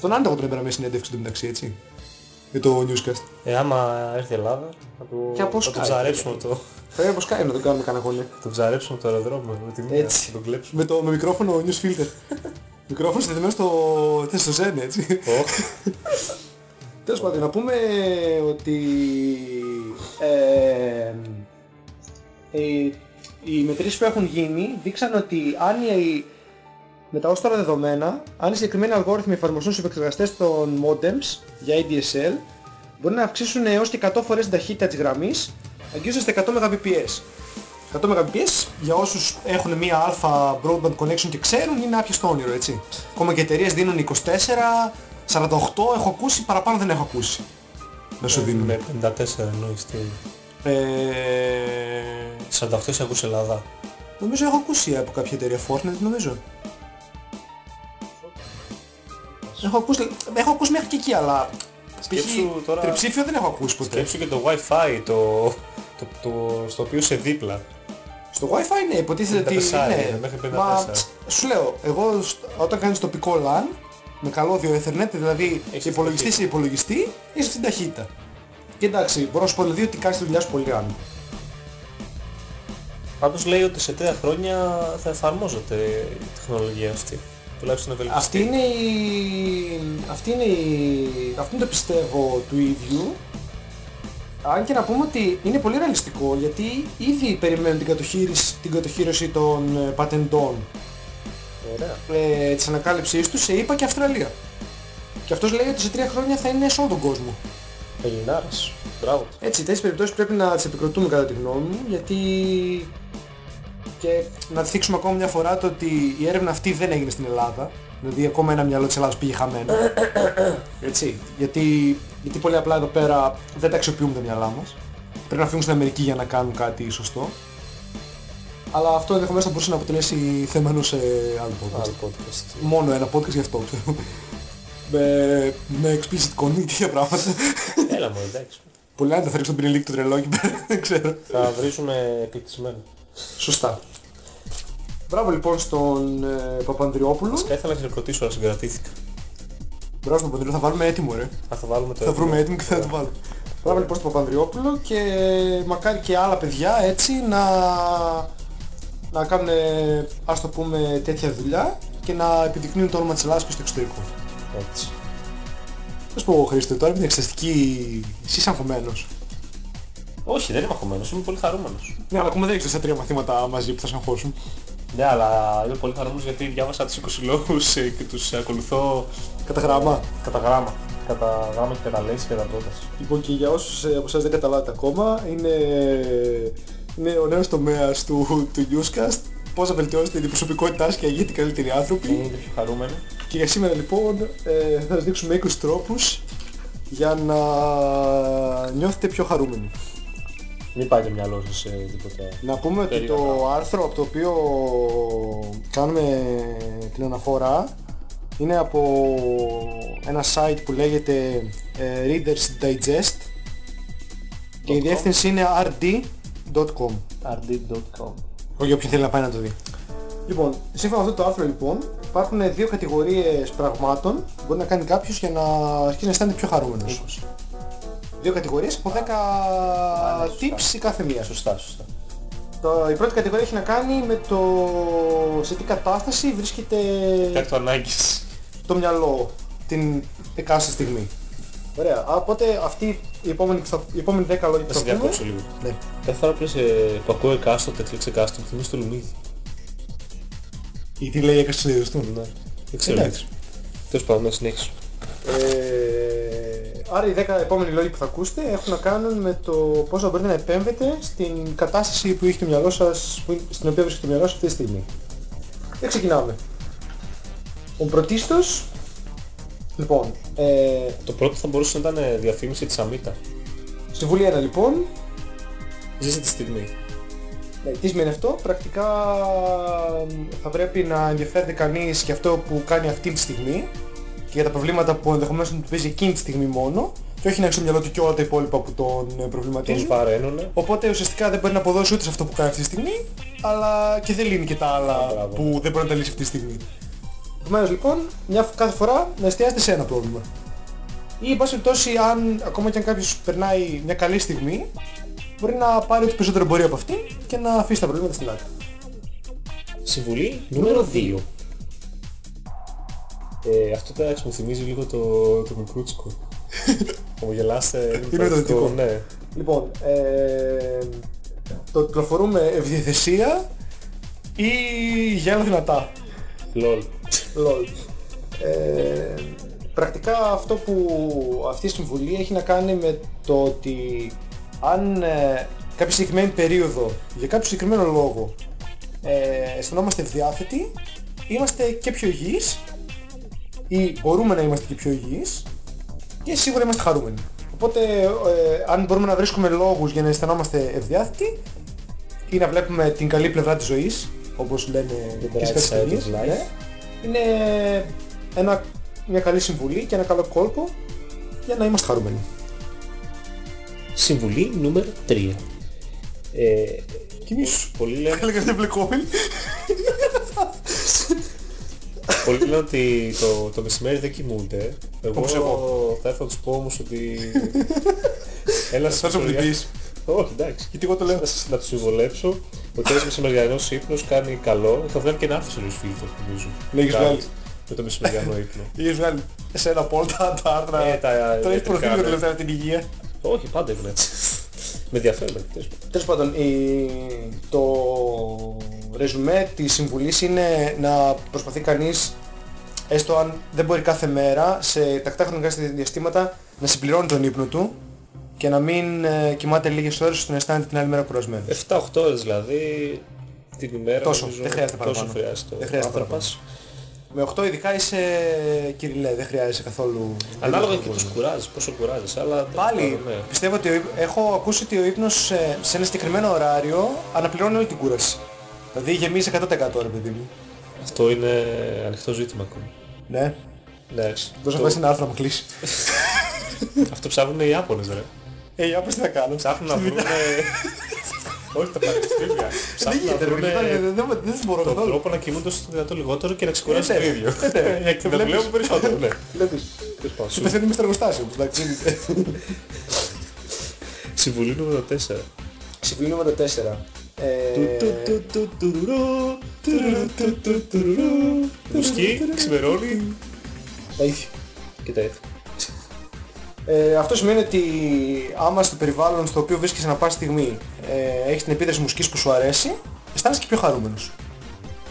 Τον άντε εγώ τον έπαιρνα μια συνέντευξη του μεταξύ, έτσι. Για το newscast. Ε, άμα έρθει η Ελλάδα, θα το, Και από θα το Skype. ψαρέψουμε το, Θα είναι πως κάνει να τον κάνουμε κανένα γονέ. το ψαρέψουμε το αεροδρόμιο με τη μία, Έτσι. θα τον κλέψουμε. Με το με μικρόφωνο news filter. μικρόφωνο συνδεδεμένο στο, τε, στο Zen, έτσι. Ω, Τέλος πάντων, να πούμε ότι ε, οι, οι μετρήσεις που έχουν γίνει δείξαν ότι αν οι, με τα ως τώρα δεδομένα, αν οι συγκεκριμένοι αλγόριθμοι εφαρμοστούν στους επεξεργαστές των modems για ADSL, μπορεί να αυξήσουν έως και 100 φορές την ταχύτητα της γραμμής, αγγίζοντας τα 100 Mbps. 100 Mbps για όσους έχουν μία αλφα broadband connection και ξέρουν είναι άπιαστο όνειρο, έτσι. Ακόμα και εταιρείες δίνουν 24, 48 έχω ακούσει, παραπάνω δεν έχω ακούσει. Να σου δίνουν. με 54 εννοείς τι. Ε, 48 σε ακούς Ελλάδα. νομίζω έχω ακούσει από κάποια εταιρεία Fortnite, νομίζω. Έχω ακούσει, έχω ακούσει μέχρι και εκεί, αλλά Σκέψου π.χ. τώρα- τριψήφιο δεν έχω ακούσει ποτέ. Σκέψου και το Wi-Fi, το, το, το, στο οποίο είσαι δίπλα. Στο Wi-Fi ναι, υποτίθεται ότι 54, ναι. είναι, μέχρι 54. Μα σου λέω, εγώ σ- όταν κάνεις τοπικό LAN, με καλώδιο Ethernet, δηλαδή Έχεις σε υπολογιστή ταχύτητα. σε υπολογιστή, είσαι στην ταχύτητα. Και εντάξει, μπορώ να σου πω δηλαδή ότι κάνεις τη δουλειά σου πολύ άνετα. Πάντως λέει ότι σε τρία χρόνια θα εφαρμόζεται η τεχνολογία αυτή. Τουλάχιστον ευελπιστεί. Αυτή είναι η... Αυτή είναι η... Αυτό είναι το πιστεύω του ίδιου. Αν και να πούμε ότι είναι πολύ ρεαλιστικό γιατί ήδη περιμένουν την κατοχήρηση, την κατοχήρωση των ε, πατεντών Ωραία. ε, της ανακάλυψής τους σε ΗΠΑ και Αυστραλία. Και αυτός λέει ότι σε τρία χρόνια θα είναι σε όλο τον κόσμο. Ελληνάρας. Μπράβο. του. Έτσι, τέτοιες περιπτώσεις πρέπει να τις επικροτούμε κατά τη γνώμη μου γιατί και να θίξουμε ακόμα μια φορά το ότι η έρευνα αυτή δεν έγινε στην Ελλάδα. Δηλαδή ακόμα ένα μυαλό της Ελλάδας πήγε χαμένο. Έτσι, γιατί, γιατί πολύ απλά εδώ πέρα δεν τα αξιοποιούμε τα μυαλά μας. Πρέπει να φύγουν στην Αμερική για να κάνουν κάτι σωστό. Αλλά αυτό ενδεχομένως θα μπορούσε να αποτελέσει θέμα ενός ε, άλλου podcast. Άλλο podcast. Μόνο ένα podcast γι' αυτό ξέρω. με, με explicit content και τέτοια πράγματα. Έλα μου, εντάξει. Πολύ άνετα θα ρίξω τον πυριλίκ του τρελό εκεί πέρα, δεν ξέρω. Θα βρίζουμε εκλεκτισμένο. Σωστά. Μπράβο λοιπόν στον ε, Παπανδριόπουλο. Θα ήθελα να χειροκροτήσω, αλλά συγκρατήθηκα. Μπράβο στον Παπανδριόπουλο, θα βάλουμε έτοιμο ρε. Α, θα βάλουμε το Θα βρούμε έτοιμο και θα το βάλουμε. Μπράβο λοιπόν στον Παπανδριόπουλο και μακάρι και άλλα παιδιά έτσι να, να κάνουν ας το πούμε τέτοια δουλειά και να επιδεικνύουν το όνομα της Ελλάδας και στο εξωτερικό. Έτσι. Θα σου πω Χρήστο, τώρα με την εξαιρετική... Εσύ είσαι αγχωμένος. Όχι, δεν είμαι αγχωμένος, είμαι πολύ χαρούμενος. Ναι, αλλά ακόμα δεν έχεις τα τρία μαθήματα μαζί που θα σε αγχώσουν. Ναι, αλλά είμαι πολύ χαρούμενος γιατί διάβασα τους 20 λόγους ε, και τους ακολουθώ Κατά γράμμα. κατά γράμμα. Κατά γράμμα και κατά λέξη και κατά πρόταση. Λοιπόν και για όσους ε, από εσάς δεν καταλάβετε ακόμα, είναι, είναι ο νέος τομέας του, του Newscast. Πώς να βελτιώσετε την προσωπικότητά σας και να γίνετε καλύτεροι Και άνθρωποι. είναι πιο χαρούμενοι. Και για σήμερα λοιπόν ε, θα σας δείξουμε 20 τρόπους για να νιώθετε πιο χαρούμενοι. Μην πάει το μυαλό σας σε τίποτα. Να πούμε ότι Περίεργα το πράγματα. άρθρο από το οποίο κάνουμε την αναφορά είναι από ένα site που λέγεται ε, Reader's Digest και η .com. διεύθυνση είναι rd.com rd.com για όποιον θέλει να πάει να το δει. Λοιπόν, σύμφωνα με αυτό το άρθρο λοιπόν υπάρχουν δύο κατηγορίες πραγμάτων που μπορεί να κάνει κάποιος για να αρχίσει να αισθάνεται πιο χαρούμενος. Δύο κατηγορίες από 10 tips η κάθε μία. Σωστά, σωστά. Το, η πρώτη κατηγορία έχει να κάνει με το σε τι κατάσταση βρίσκεται Έκτο ανάγκης. το μυαλό την εκάστοτε στιγμή. Ωραία. Οπότε αυτή η επόμενη, που θα- η επόμενη 10 λόγια που Θα σε θα πούμε... διακόψω λίγο. Ναι. Κάθε φορά που, λες, ε, που ακούω εκάστοτε, κλείξε εκάστοτε, θυμίζει το λουμίδι. Ή τι λέει έκαστος συνείδητος του. Ναι. Δεν ξέρω. Εντάξει. Τέλος πάντων, να συνέχισω. Ε, άρα οι 10 επόμενοι λόγοι που θα ακούσετε έχουν να κάνουν με το πώς θα μπορείτε να επέμβετε στην κατάσταση που έχει το μυαλό σας, που, στην οποία βρίσκεται το μυαλό σας αυτή τη στιγμή. Και ξεκινάμε. Ο πρωτίστως, λοιπόν, ε, Το πρώτο θα μπορούσε να ήταν ε, διαφήμιση της Αμίτα. Συμβουλή 1 λοιπόν, Ζήσε τη στιγμή. Ναι, τι σημαίνει αυτό, πρακτικά θα πρέπει να ενδιαφέρεται κανείς για αυτό που κάνει αυτή τη στιγμή και για τα προβλήματα που ενδεχομένως να του παίζει εκείνη τη στιγμή μόνο και όχι να έχει στο μυαλό του και όλα τα υπόλοιπα που τον ε, Τον προβληματίζουν. βαραίνουνε. Οπότε ουσιαστικά δεν μπορεί να αποδώσει ούτε σε αυτό που κάνει αυτή τη στιγμή, αλλά και δεν λύνει και τα άλλα μπράβο. που δεν μπορεί να τα λύσει αυτή τη στιγμή. Επομένως λοιπόν, μια, κάθε φορά να εστιάζεται σε ένα πρόβλημα. Ή εν πάση περιπτώσει, αν, ακόμα και αν κάποιος περνάει μια καλή στιγμή, μπορεί να πάρει ό,τι περισσότερο μπορεί από αυτήν και να αφήσει τα προβλήματα στην άκρη. Συμβουλή νούμερο 2. Ε, αυτό εντάξει μου θυμίζει λίγο το, το μικρούτσικο. Χαμογελάστε. Είναι το δυτικό. Ναι. Λοιπόν, ε, το κυκλοφορούμε ευδιαθεσία ή γέλα δυνατά; Λολ. Λολ. Ε, πρακτικά αυτό που αυτή η συμβουλή έχει να κάνει με το ότι αν ε, κάποια συγκεκριμένη περίοδο για κάποιο συγκεκριμένο λόγο ε, αισθανόμαστε ευδιάθετοι είμαστε και πιο υγιείς ή μπορούμε να είμαστε και πιο υγιείς και σίγουρα είμαστε χαρούμενοι. Οπότε ε, αν μπορούμε να βρίσκουμε λόγους για να αισθανόμαστε ευδιάθετοι ή να βλέπουμε την καλή πλευρά της ζωής όπως λένε The και bright στις side of ταινίες, life. ναι, είναι ένα, μια καλή συμβουλή και ένα καλό κόλπο για να είμαστε χαρούμενοι. Συμβουλή νούμερο 3. Ε, Κοιμήσου. πολλοί λένε, Έλεγα δεν βλεκόμενοι. Πολλοί λένε ότι το, το μεσημέρι δεν κοιμούνται. Εγώ, Όπως εγώ. θα έρθω να τους πω όμως ότι... Έλα Θα σου μεσημεριά- πληπείς. Όχι, εντάξει. Γιατί εγώ το λέω. Να, σας- να τους συμβολέψω ότι ένας μεσημεριανός ύπνος κάνει καλό. Θα βγάλει και ένα άρθρο στο Newsfilter, νομίζω. Ναι, έχεις Κάτι βγάλει. Με το μεσημεριανό ύπνο. Είχες βγάλει σε ένα πόλ τα τα άρθρα. Ε, τα- Το έχεις τα προφίλιο κάνω. τελευταία με την υγεία. Όχι, πάντα ήμουν έτσι. Με ενδιαφέρον. τέλος πάντων. Τέλος πάντων, η... το ρεζουμέ της συμβουλής είναι να προσπαθεί κανείς, έστω αν δεν μπορεί κάθε μέρα, σε τακτά χρονικά διαστήματα, να συμπληρώνει τον ύπνο του και να μην ε, κοιμάται λίγες ώρες ώστε να αισθάνεται την άλλη μέρα κουρασμένος. 7-8 ώρες δηλαδή την ημέρα. Τόσο, νομίζω, δεν χρειάζεται Τόσο παραπάνω. χρειάζεται. Δεν χρειάζεται άνθρωπος. Με 8 ειδικά είσαι κυριλέ, δεν χρειάζεσαι καθόλου... Ανάλογα δεν και πώς χρειάζεται. κουράζεις, πόσο κουράζεις. Αλλά τέλος Πάλι πάντων, ναι. πιστεύω ότι ο ύπ- έχω ακούσει ότι ο ύπνος ε, σε ένα συγκεκριμένο ωράριο αναπληρώνει όλη την κούραση. Δηλαδή γεμίζει 100% ρε παιδί μου. Αυτό είναι ανοιχτό ζήτημα ακόμα. Ναι. Εντάξει. Δώσα Το- να ένα άρθρο να μου κλείσει. Αυτό ψάχνουν οι Ιάπωνες ρε. Ε, για πες τι θα κάνω. Ψάχνουν να βρουν... Όχι τα πανεπιστήμια. Δεν Ψάχνουν να γίνεται, ρε βρουν παιδί, δεν- δεν- δεν μπορώ τον καθόλου. τρόπο να κοιμούνται όσο το δυνατό λιγότερο και να ξεκουράσουν Ε, το ναι. ίδιο. Ε, ναι. Για να Βλέπεις. βλέπουμε περισσότερο, ναι. Βλέπεις. Τέλος πάντων, Και σου- πεθαίνει μες στο εργοστάσιο. όπως, εντάξει, γίνεται. Συμβουλή νούμερο 4. Συμβουλή νούμερο 4. Μουσική, ξημερώνει Τα ήθη. και τα έθη. Ε, αυτό σημαίνει ότι άμα στο περιβάλλον στο οποίο βρίσκεσαι ανά πάση στιγμή ε, έχεις την επίδραση μουσικής που σου αρέσει, αισθάνεσαι και πιο χαρούμενος.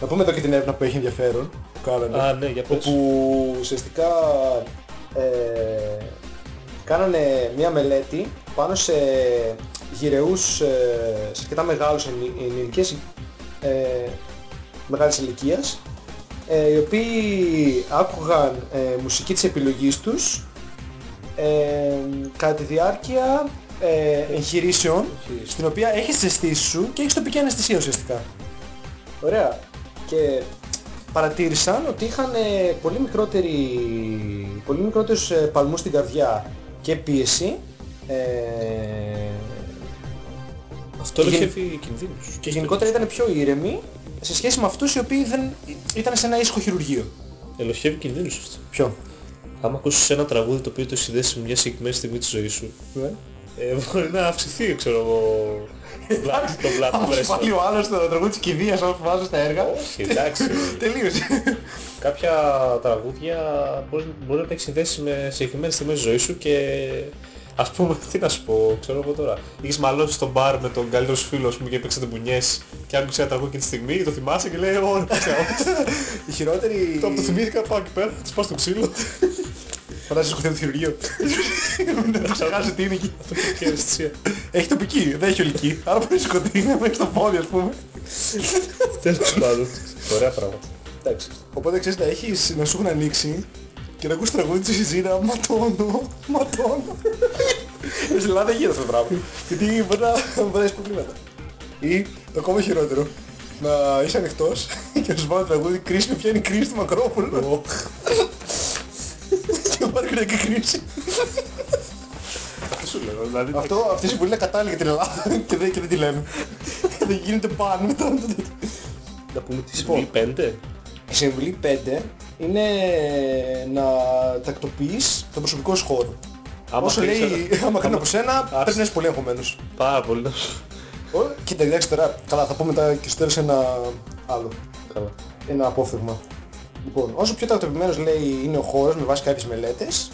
Να πούμε εδώ και την έρευνα που έχει ενδιαφέρον που κάνανε. Α, ναι, για πες. όπου ουσιαστικά ε, κάνανε μια μελέτη πάνω σε γυρεούς ε, σε αρκετά μεγάλους ενη- ενηλικίες ε, μεγάλης ηλικίας ε, οι οποίοι άκουγαν ε, μουσική της επιλογής τους ε, κατά τη διάρκεια ε, εγχειρήσεων στην οποία έχεις τις αισθήσεις σου και έχεις τοπική αναισθησία ουσιαστικά. Ωραία. Και παρατήρησαν ότι είχαν ε, πολύ, μικρότερη, πολύ μικρότερους ε, παλμούς στην καρδιά και πίεση ε, Αυτό και ελοχεύει κινδύνους. και γενικότερα ήταν πιο ήρεμοι σε σχέση με αυτούς οι οποίοι δεν ήταν σε ένα ήσυχο χειρουργείο. Ελοχεύει κινδύνους αυτό. Ποιο; Άμα ακούσεις ένα τραγούδι το οποίο το συνδέσεις με μια συγκεκριμένη στιγμή της ζωής σου, Ναι. ε, μπορεί να αυξηθεί, ξέρω εγώ, βλά- το blood Άκουσε pressure. πάλι ο άλλος το τραγούδι της κηδείας όπως βάζω στα έργα. Όχι, εντάξει. Τελείωσε. Κάποια τραγούδια μπορεί, μπορεί να τα έχεις συνδέσει με συγκεκριμένες στιγμές της ζωής σου και ας πούμε, τι να σου πω, ξέρω εγώ τώρα. Είχες μαλώσει στο μπαρ με τον καλύτερο σου φίλο ας πούμε, και έπαιξατε μπουνιές και άκουσε ένα τραγούδι και τη στιγμή, το θυμάσαι και λέει «Ω, Η χειρότερη... το το θυμήθηκα, πάω εκεί πέρα, της πάω στο ξύλο». Φαντάζεσαι σκοτεινό το χειρουργείο. Δεν θα ξεχάσω τι είναι εκεί. Αυτό έχει και αισθησία. Έχει τοπική, δεν έχει ολική. Άρα μπορεί να σκοτεινή μέχρι στο πόδι ας πούμε. Τέλος πάντων. Ωραία πράγματα. Εντάξει. Οπότε ξέρεις να έχεις, να σου έχουν ανοίξει και να ακούς τραγούδι της Ιζήνα ματώνω, ματώνω. Στην Ελλάδα δεν γίνεται αυτό το πράγμα. Γιατί μπορεί να μπορεί να έχεις προβλήματα. Ή το ακόμα χειρότερο. Να είσαι ανοιχτός και να σου βάλω τραγούδι κρίση με πιάνει κρίση του Μακρόπουλου. Και πάρει χρονική κρίση. σου λέω. Δηλαδή, Αυτό, αυτή η συμβουλή είναι κατάλληλη για την Ελλάδα και δεν, και δεν τη λέμε. δεν γίνεται πάνω μετά. να πούμε τη Λοιπόν. συμβουλή 5. Η συμβουλή 5 είναι να τακτοποιείς τον προσωπικό σου χώρο. Άμα Όσο θέλεις λέει, ένα- άμα κάνει άμα- από σένα, Άσε. πρέπει να είσαι πολύ αγχωμένος. Πάρα πολύ. Ω, Κοίτα, κοιτάξτε τώρα, καλά, θα πω μετά και στο τέλος ένα άλλο. Καλά. ένα απόφθεγμα. Λοιπόν, όσο πιο τακτοποιημένος λέει είναι ο χώρος με βάση κάποιες μελέτες,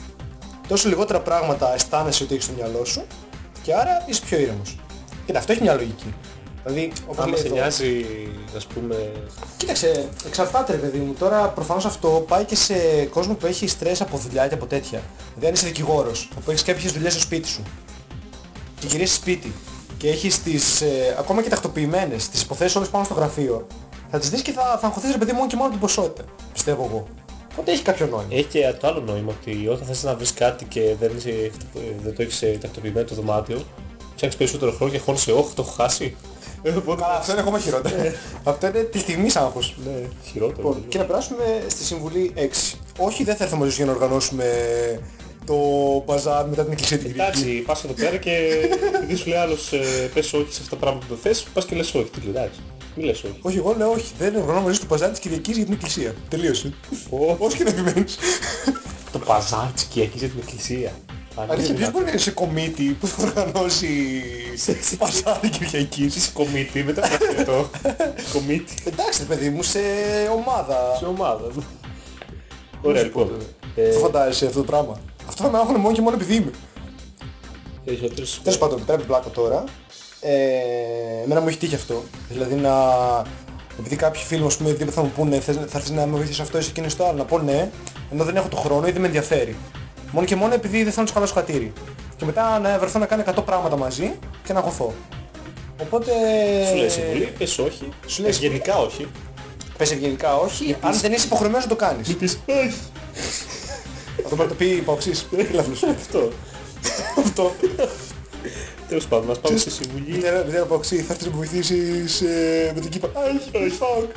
τόσο λιγότερα πράγματα αισθάνεσαι ότι έχεις στο μυαλό σου και άρα είσαι πιο ήρεμος. Κοίτα, αυτό έχει μια λογική. Δηλαδή, όπως Άμα λέει σε εδώ- νοιάζει, ας πούμε, Κοίταξε, εξαρτάται ρε παιδί μου. Τώρα προφανώς αυτό πάει και σε κόσμο που έχει στρες από δουλειά και από τέτοια. Δηλαδή αν είσαι δικηγόρος, που έχεις κάποιες δουλειές στο σπίτι σου και γυρίζεις σπίτι και έχεις τις, ε, ακόμα και τακτοποιημένες, τις υποθέσεις όλες πάνω στο γραφείο, θα τις δεις και θα, θα αγχωθείς ρε παιδί μου μόνο και μόνο την ποσότητα, πιστεύω εγώ. Οπότε έχει κάποιο νόημα. έχει και το άλλο νόημα ότι όταν θες να βρεις κάτι και δεν, είσαι, δεν το έχεις ε, τακτοποιημένο το δωμάτιο, ψάχνεις περισσότερο χρόνο και χώνεσαι, όχι, το έχω χάσει. Καλά, αυτό είναι ακόμα χειρότερο. αυτό είναι τη στιγμή άγχος. Ναι, χειρότερο. Λοιπόν, και να περάσουμε στη συμβουλή 6. Όχι, δεν θα έρθουμε μαζί σου για να οργανώσουμε το μπαζάρ μετά την εκκλησία την Κυριακή. Εντάξει, πας εδώ πέρα και επειδή σου λέει άλλος ε, πες όχι σε αυτά τα πράγματα που θες, πας και λες όχι, τι λέει, εντάξει. Μη λες όχι. Όχι, εγώ λέω όχι. Δεν οργανώνω μαζί σου το μπαζάρ της Κυριακής για την εκκλησία. Τελείωσε. Όσο και να επιμένεις. Το παζάρ της Κυριακής για την εκκλησία. Αλήθεια, ποιος μπορεί να είναι σε κομίτι που θα οργανώσει μπαζάρ την Κυριακής. Είσαι κομίτι, μετά το αυτό. Κομίτι. Εντάξει, ρε παιδί μου, σε ομάδα. Σε ομάδα. Ωραία, λοιπόν. Ε, Δεν φαντάζεσαι αυτό το πράγμα; Αυτό θα με άγχωνε μόνο και μόνο επειδή είμαι. Περισσότερες... Τέλος πάντων, πέρα από την πλάκα τώρα, ε, εμένα μου έχει τύχει αυτό. Δηλαδή να... Επειδή κάποιοι φίλοι μου ας πούμε, θα μου πούνε θες, θα έρθεις να με βοηθήσεις αυτό, εσύ εκείνος το άλλο, να πω ναι, ενώ δεν έχω το χρόνο ή δεν με ενδιαφέρει. Μόνο και μόνο επειδή δεν θέλω να τους χαλάσω χατήρι. Και μετά να βρεθώ να κάνω 100 πράγματα μαζί και να αγχωθώ. Οπότε... Σου λέει συμβουλή, πες όχι. Σου λέει Ευγενικά όχι. Πες ευγενικά όχι, αν δεν είσαι υποχρεωμένος να το κάνεις. Μη πεις όχι. Αυτό πρέπει να το πει η Παοξής. Λάθος. Αυτό. Αυτό. Τέλος πάντων, μας πάμε στη συμβουλή. Μητέρα, μητέρα Παοξή, θα έρθεις να με βοηθήσεις ε, με την κύπα. Όχι, όχι, fuck.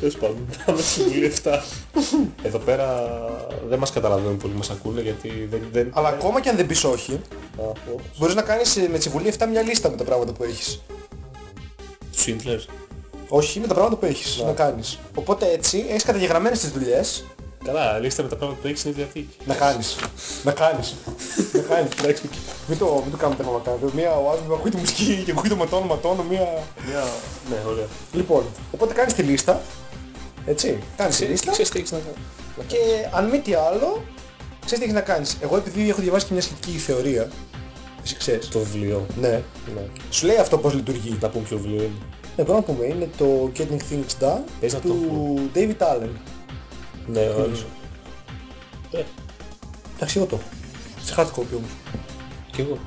Τέλος πάντων, πάμε στη συμβουλή 7. Εδώ πέρα δεν μας καταλαβαίνουν πολύ, μας ακούνε γιατί δεν... δεν Αλλά ακόμα και αν δεν πεις όχι, Α, ω, μπορείς να κάνεις ε, με τη συμβουλή 7 μια λίστα με τα πράγματα που έχεις. Τους Schindlers. Όχι, με τα πράγματα που έχεις να κάνεις. Οπότε έτσι έχεις καταγεγραμμένες τις δουλειές Καλά, λίστα με τα πράγματα που έχεις είναι διαθήκη. να κάνεις. να κάνεις. να κάνεις. Εντάξει, Μην το, μην το κάνουμε τέρμα μακάρι. Μία ο Άσμι ακούει τη μουσική και ακούει το ματώνω, ματώνω, μία... μια... Ναι, ωραία. Λοιπόν, οπότε κάνεις τη λίστα. Έτσι, κάνεις τη λίστα. Ξέρεις τι έχεις να κάνεις. Και αν μη τι άλλο, ξέρεις τι έχεις να κάνεις. Εγώ επειδή έχω διαβάσει και μια σχετική θεωρία, εσύ ξέρεις. Το βιβλίο. Ναι. Ναι. Σου λέει αυτό πώς λειτουργεί. Να πούμε ποιο βιβλίο είναι. Ναι, μπορούμε να πούμε, είναι το Getting Things Done Πες να το του David Allen. Ναι, ο άλλος. Ε, Εντάξει, εγώ το έχω. Σε hard copy όμως. κι εγώ.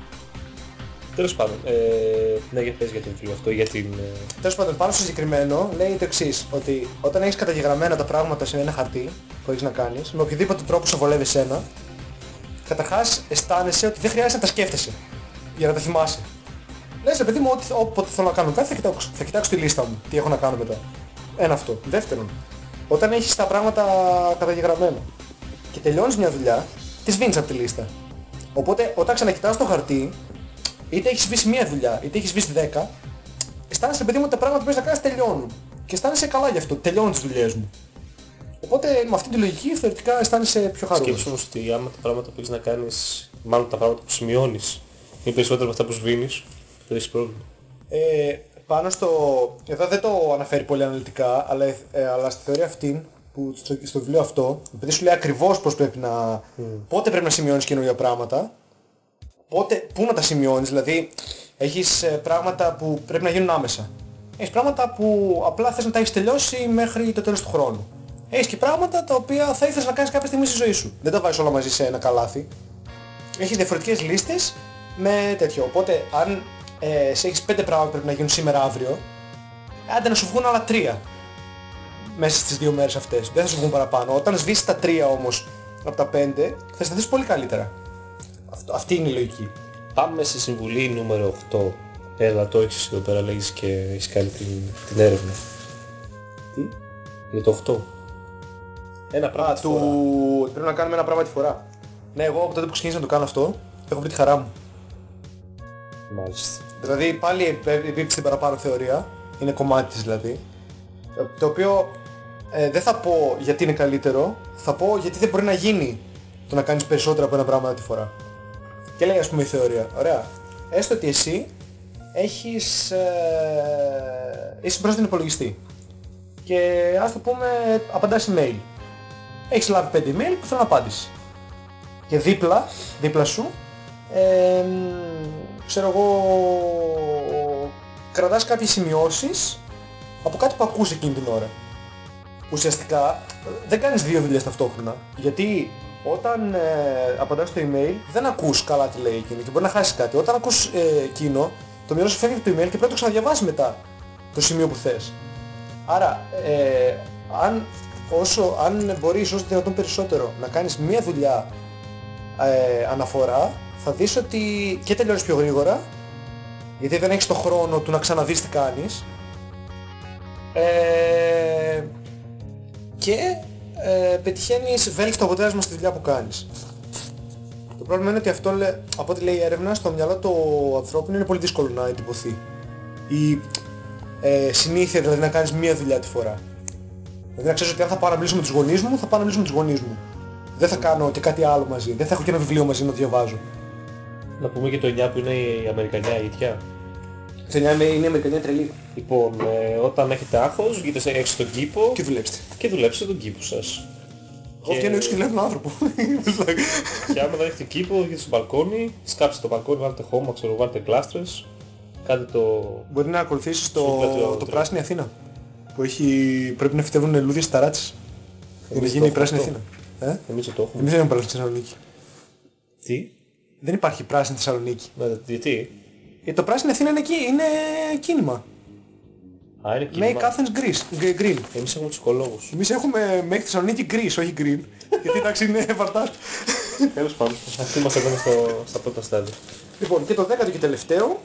Τέλος πάντων, ε, ναι, για πες για το βιβλίο αυτό, για την... ε, Τέλος πάντων, πάνω στο συγκεκριμένο λέει το εξής, ότι όταν έχεις καταγεγραμμένα τα πράγματα σε ένα χαρτί που έχεις να κάνεις, με οποιοδήποτε τρόπο σε βολεύει εσένα, καταρχάς αισθάνεσαι ότι δεν χρειάζεται να τα σκέφτεσαι για να τα θυμάσαι. Λες ρε παιδί μου, ότι όποτε θέλω να κάνω κάτι θα κοιτάξω, θα κοιτάξω τη λίστα μου, τι έχω να κάνω μετά. Ένα αυτό. Δεύτερον, όταν έχεις τα πράγματα καταγεγραμμένα και τελειώνεις μια δουλειά, τη σβήνεις από τη λίστα. Οπότε όταν ξανακοιτάς το χαρτί, είτε έχεις σβήσει μια δουλειά, είτε έχεις σβήσει 10, αισθάνεσαι παιδί μου ότι τα πράγματα που έχεις να κάνεις τελειώνουν. Και αισθάνεσαι καλά γι' αυτό, τελειώνουν τις δουλειές μου. Οπότε με αυτή τη λογική θεωρητικά αισθάνεσαι πιο χαρούμενος. Σκέψου όμως ότι άμα τα πράγματα που έχεις να κάνεις, μάλλον τα πράγματα που σημειώνεις, είναι περισσότερα από αυτά που σβήνεις, δεν έχεις πρόβλημα. Ε, πάνω στο... Εδώ δεν το αναφέρει πολύ αναλυτικά, αλλά, ε, αλλά στη θεωρία αυτή, που στο, στο βιβλίο αυτό, επειδή σου λέει ακριβώς πώς πρέπει να... Πότε πρέπει να σημειώνεις καινούργια πράγματα, πότε, πού να τα σημειώνεις, δηλαδή έχεις ε, πράγματα που πρέπει να γίνουν άμεσα. Έχεις πράγματα που απλά θες να τα έχεις τελειώσει μέχρι το τέλος του χρόνου. Έχεις και πράγματα τα οποία θα ήθελες να κάνεις κάποια στιγμή στη ζωή σου. Δεν τα βάζεις όλα μαζί σε ένα καλάθι. Έχεις διαφορετικές λίστες με τέτοιο. Οπότε αν ε, σε έχεις πέντε πράγματα που πρέπει να γίνουν σήμερα αύριο, άντε να σου βγουν άλλα τρία μέσα στις δύο μέρες αυτές. Δεν θα σου βγουν παραπάνω. Όταν σβήσεις τα τρία όμως από τα πέντε, θα αισθανθείς πολύ καλύτερα. Αυτό, αυτή είναι η λογική. Πάμε στη συμβουλή νούμερο 8. Έλα, το έχεις εδώ πέρα λέγεις και έχεις κάνει την, την έρευνα. Τι; Για το 8. Ένα πράγμα Α, τη του... φορά. Πρέπει να κάνουμε ένα πράγμα τη φορά. Ναι, εγώ από τότε που ξεκίνησα να το κάνω αυτό, έχω βρει τη χαρά μου. Μάλιστα. Δηλαδή πάλι επίπτει στην παραπάνω θεωρία, είναι κομμάτι της δηλαδή, το οποίο ε, δεν θα πω γιατί είναι καλύτερο, θα πω γιατί δεν μπορεί να γίνει το να κάνεις περισσότερα από ένα πράγμα τη φορά. Και λέει ας πούμε η θεωρία, ωραία, έστω ότι εσύ έχεις, ε, είσαι μπροστά στην υπολογιστή και ας το πούμε απαντάς email. Έχεις λάβει 5 email που θέλω να απάντηση. Και δίπλα, δίπλα σου, ε, ξέρω εγώ, κρατάς κάποιες σημειώσεις από κάτι που ακούς εκείνη την ώρα. Ουσιαστικά δεν κάνεις δύο δουλειές ταυτόχρονα. Γιατί όταν ε, απαντάς στο email δεν ακούς καλά τι λέει εκείνο και μπορεί να χάσεις κάτι. Όταν ακούς ε, εκείνο, το μυαλό σου φεύγει από το email και πρέπει να το ξαναδιαβάσεις μετά το σημείο που θες. Άρα, ε, αν, όσο, αν μπορείς όσο δυνατόν περισσότερο να κάνεις μία δουλειά ε, αναφορά, θα δεις ότι και τελειώνεις πιο γρήγορα, γιατί δεν έχεις το χρόνο του να ξαναδείς τι κάνεις, ε, και ε, πετυχαίνεις βέλτιστο αποτέλεσμα στη δουλειά που κάνεις. Το πρόβλημα είναι ότι αυτό, από ό,τι λέει η έρευνα, στο μυαλό του ανθρώπου είναι πολύ δύσκολο να εντυπωθεί. Η ε, συνήθεια δηλαδή να κάνεις μία δουλειά τη φορά. Δηλαδή να ξέρεις ότι αν θα πάω να μιλήσω με τους γονείς μου, θα πάω να μιλήσω με τους γονείς μου. Δεν θα κάνω και κάτι άλλο μαζί. Δεν θα έχω και ένα βιβλίο μαζί να το διαβάζω. Να πούμε και το 9 που είναι η Αμερικανιά η ίδια. Το 9 είναι η Αμερικανιά τρελή. Λοιπόν, ε, όταν έχετε άγχος, βγείτε σε- έξω στον κήπο Και δουλέψτε. και δουλέψτε τον κήπο σας. Εγώ βγαίνω έξω και λέω έναν άνθρωπο. και άμα δεν έχετε κήπο, βγείτε στο μπαλκόνι, σκάψτε το μπαλκόνι, βάλτε χώμα, ξέρω, βάλτε κλάστρες, κάντε το... Μπορεί να ακολουθήσεις Σου το, πλατιό, το τρέχει. πράσινη Αθήνα. Που έχει, πρέπει να φυτεύουν λουλούδια στα ταράτσες. Για να Εμείς γίνει η το πράσινη έχουμε Αθήνα. Ε; Εμείς δεν το έχουμε. Εμείς δεν έχουμε πράσινη Θεσσαλονίκη. Τι; Δεν υπάρχει πράσινη Θεσσαλονίκη. Ναι, γιατί; Γιατί το πράσινη Αθήνα είναι, εκεί, είναι κίνημα. Α, είναι Make κίνημα. Athens Greece. G- Green. Εμείς έχουμε τους οικολόγους. Εμείς έχουμε Make Θεσσαλονίκη Greece, όχι Green. Γιατί εντάξει είναι βαρτάς. Τέλος πάντων, αυτοί μας εδώ στο, στα πρώτα στάδια. Λοιπόν, και το δέκατο και τελευταίο.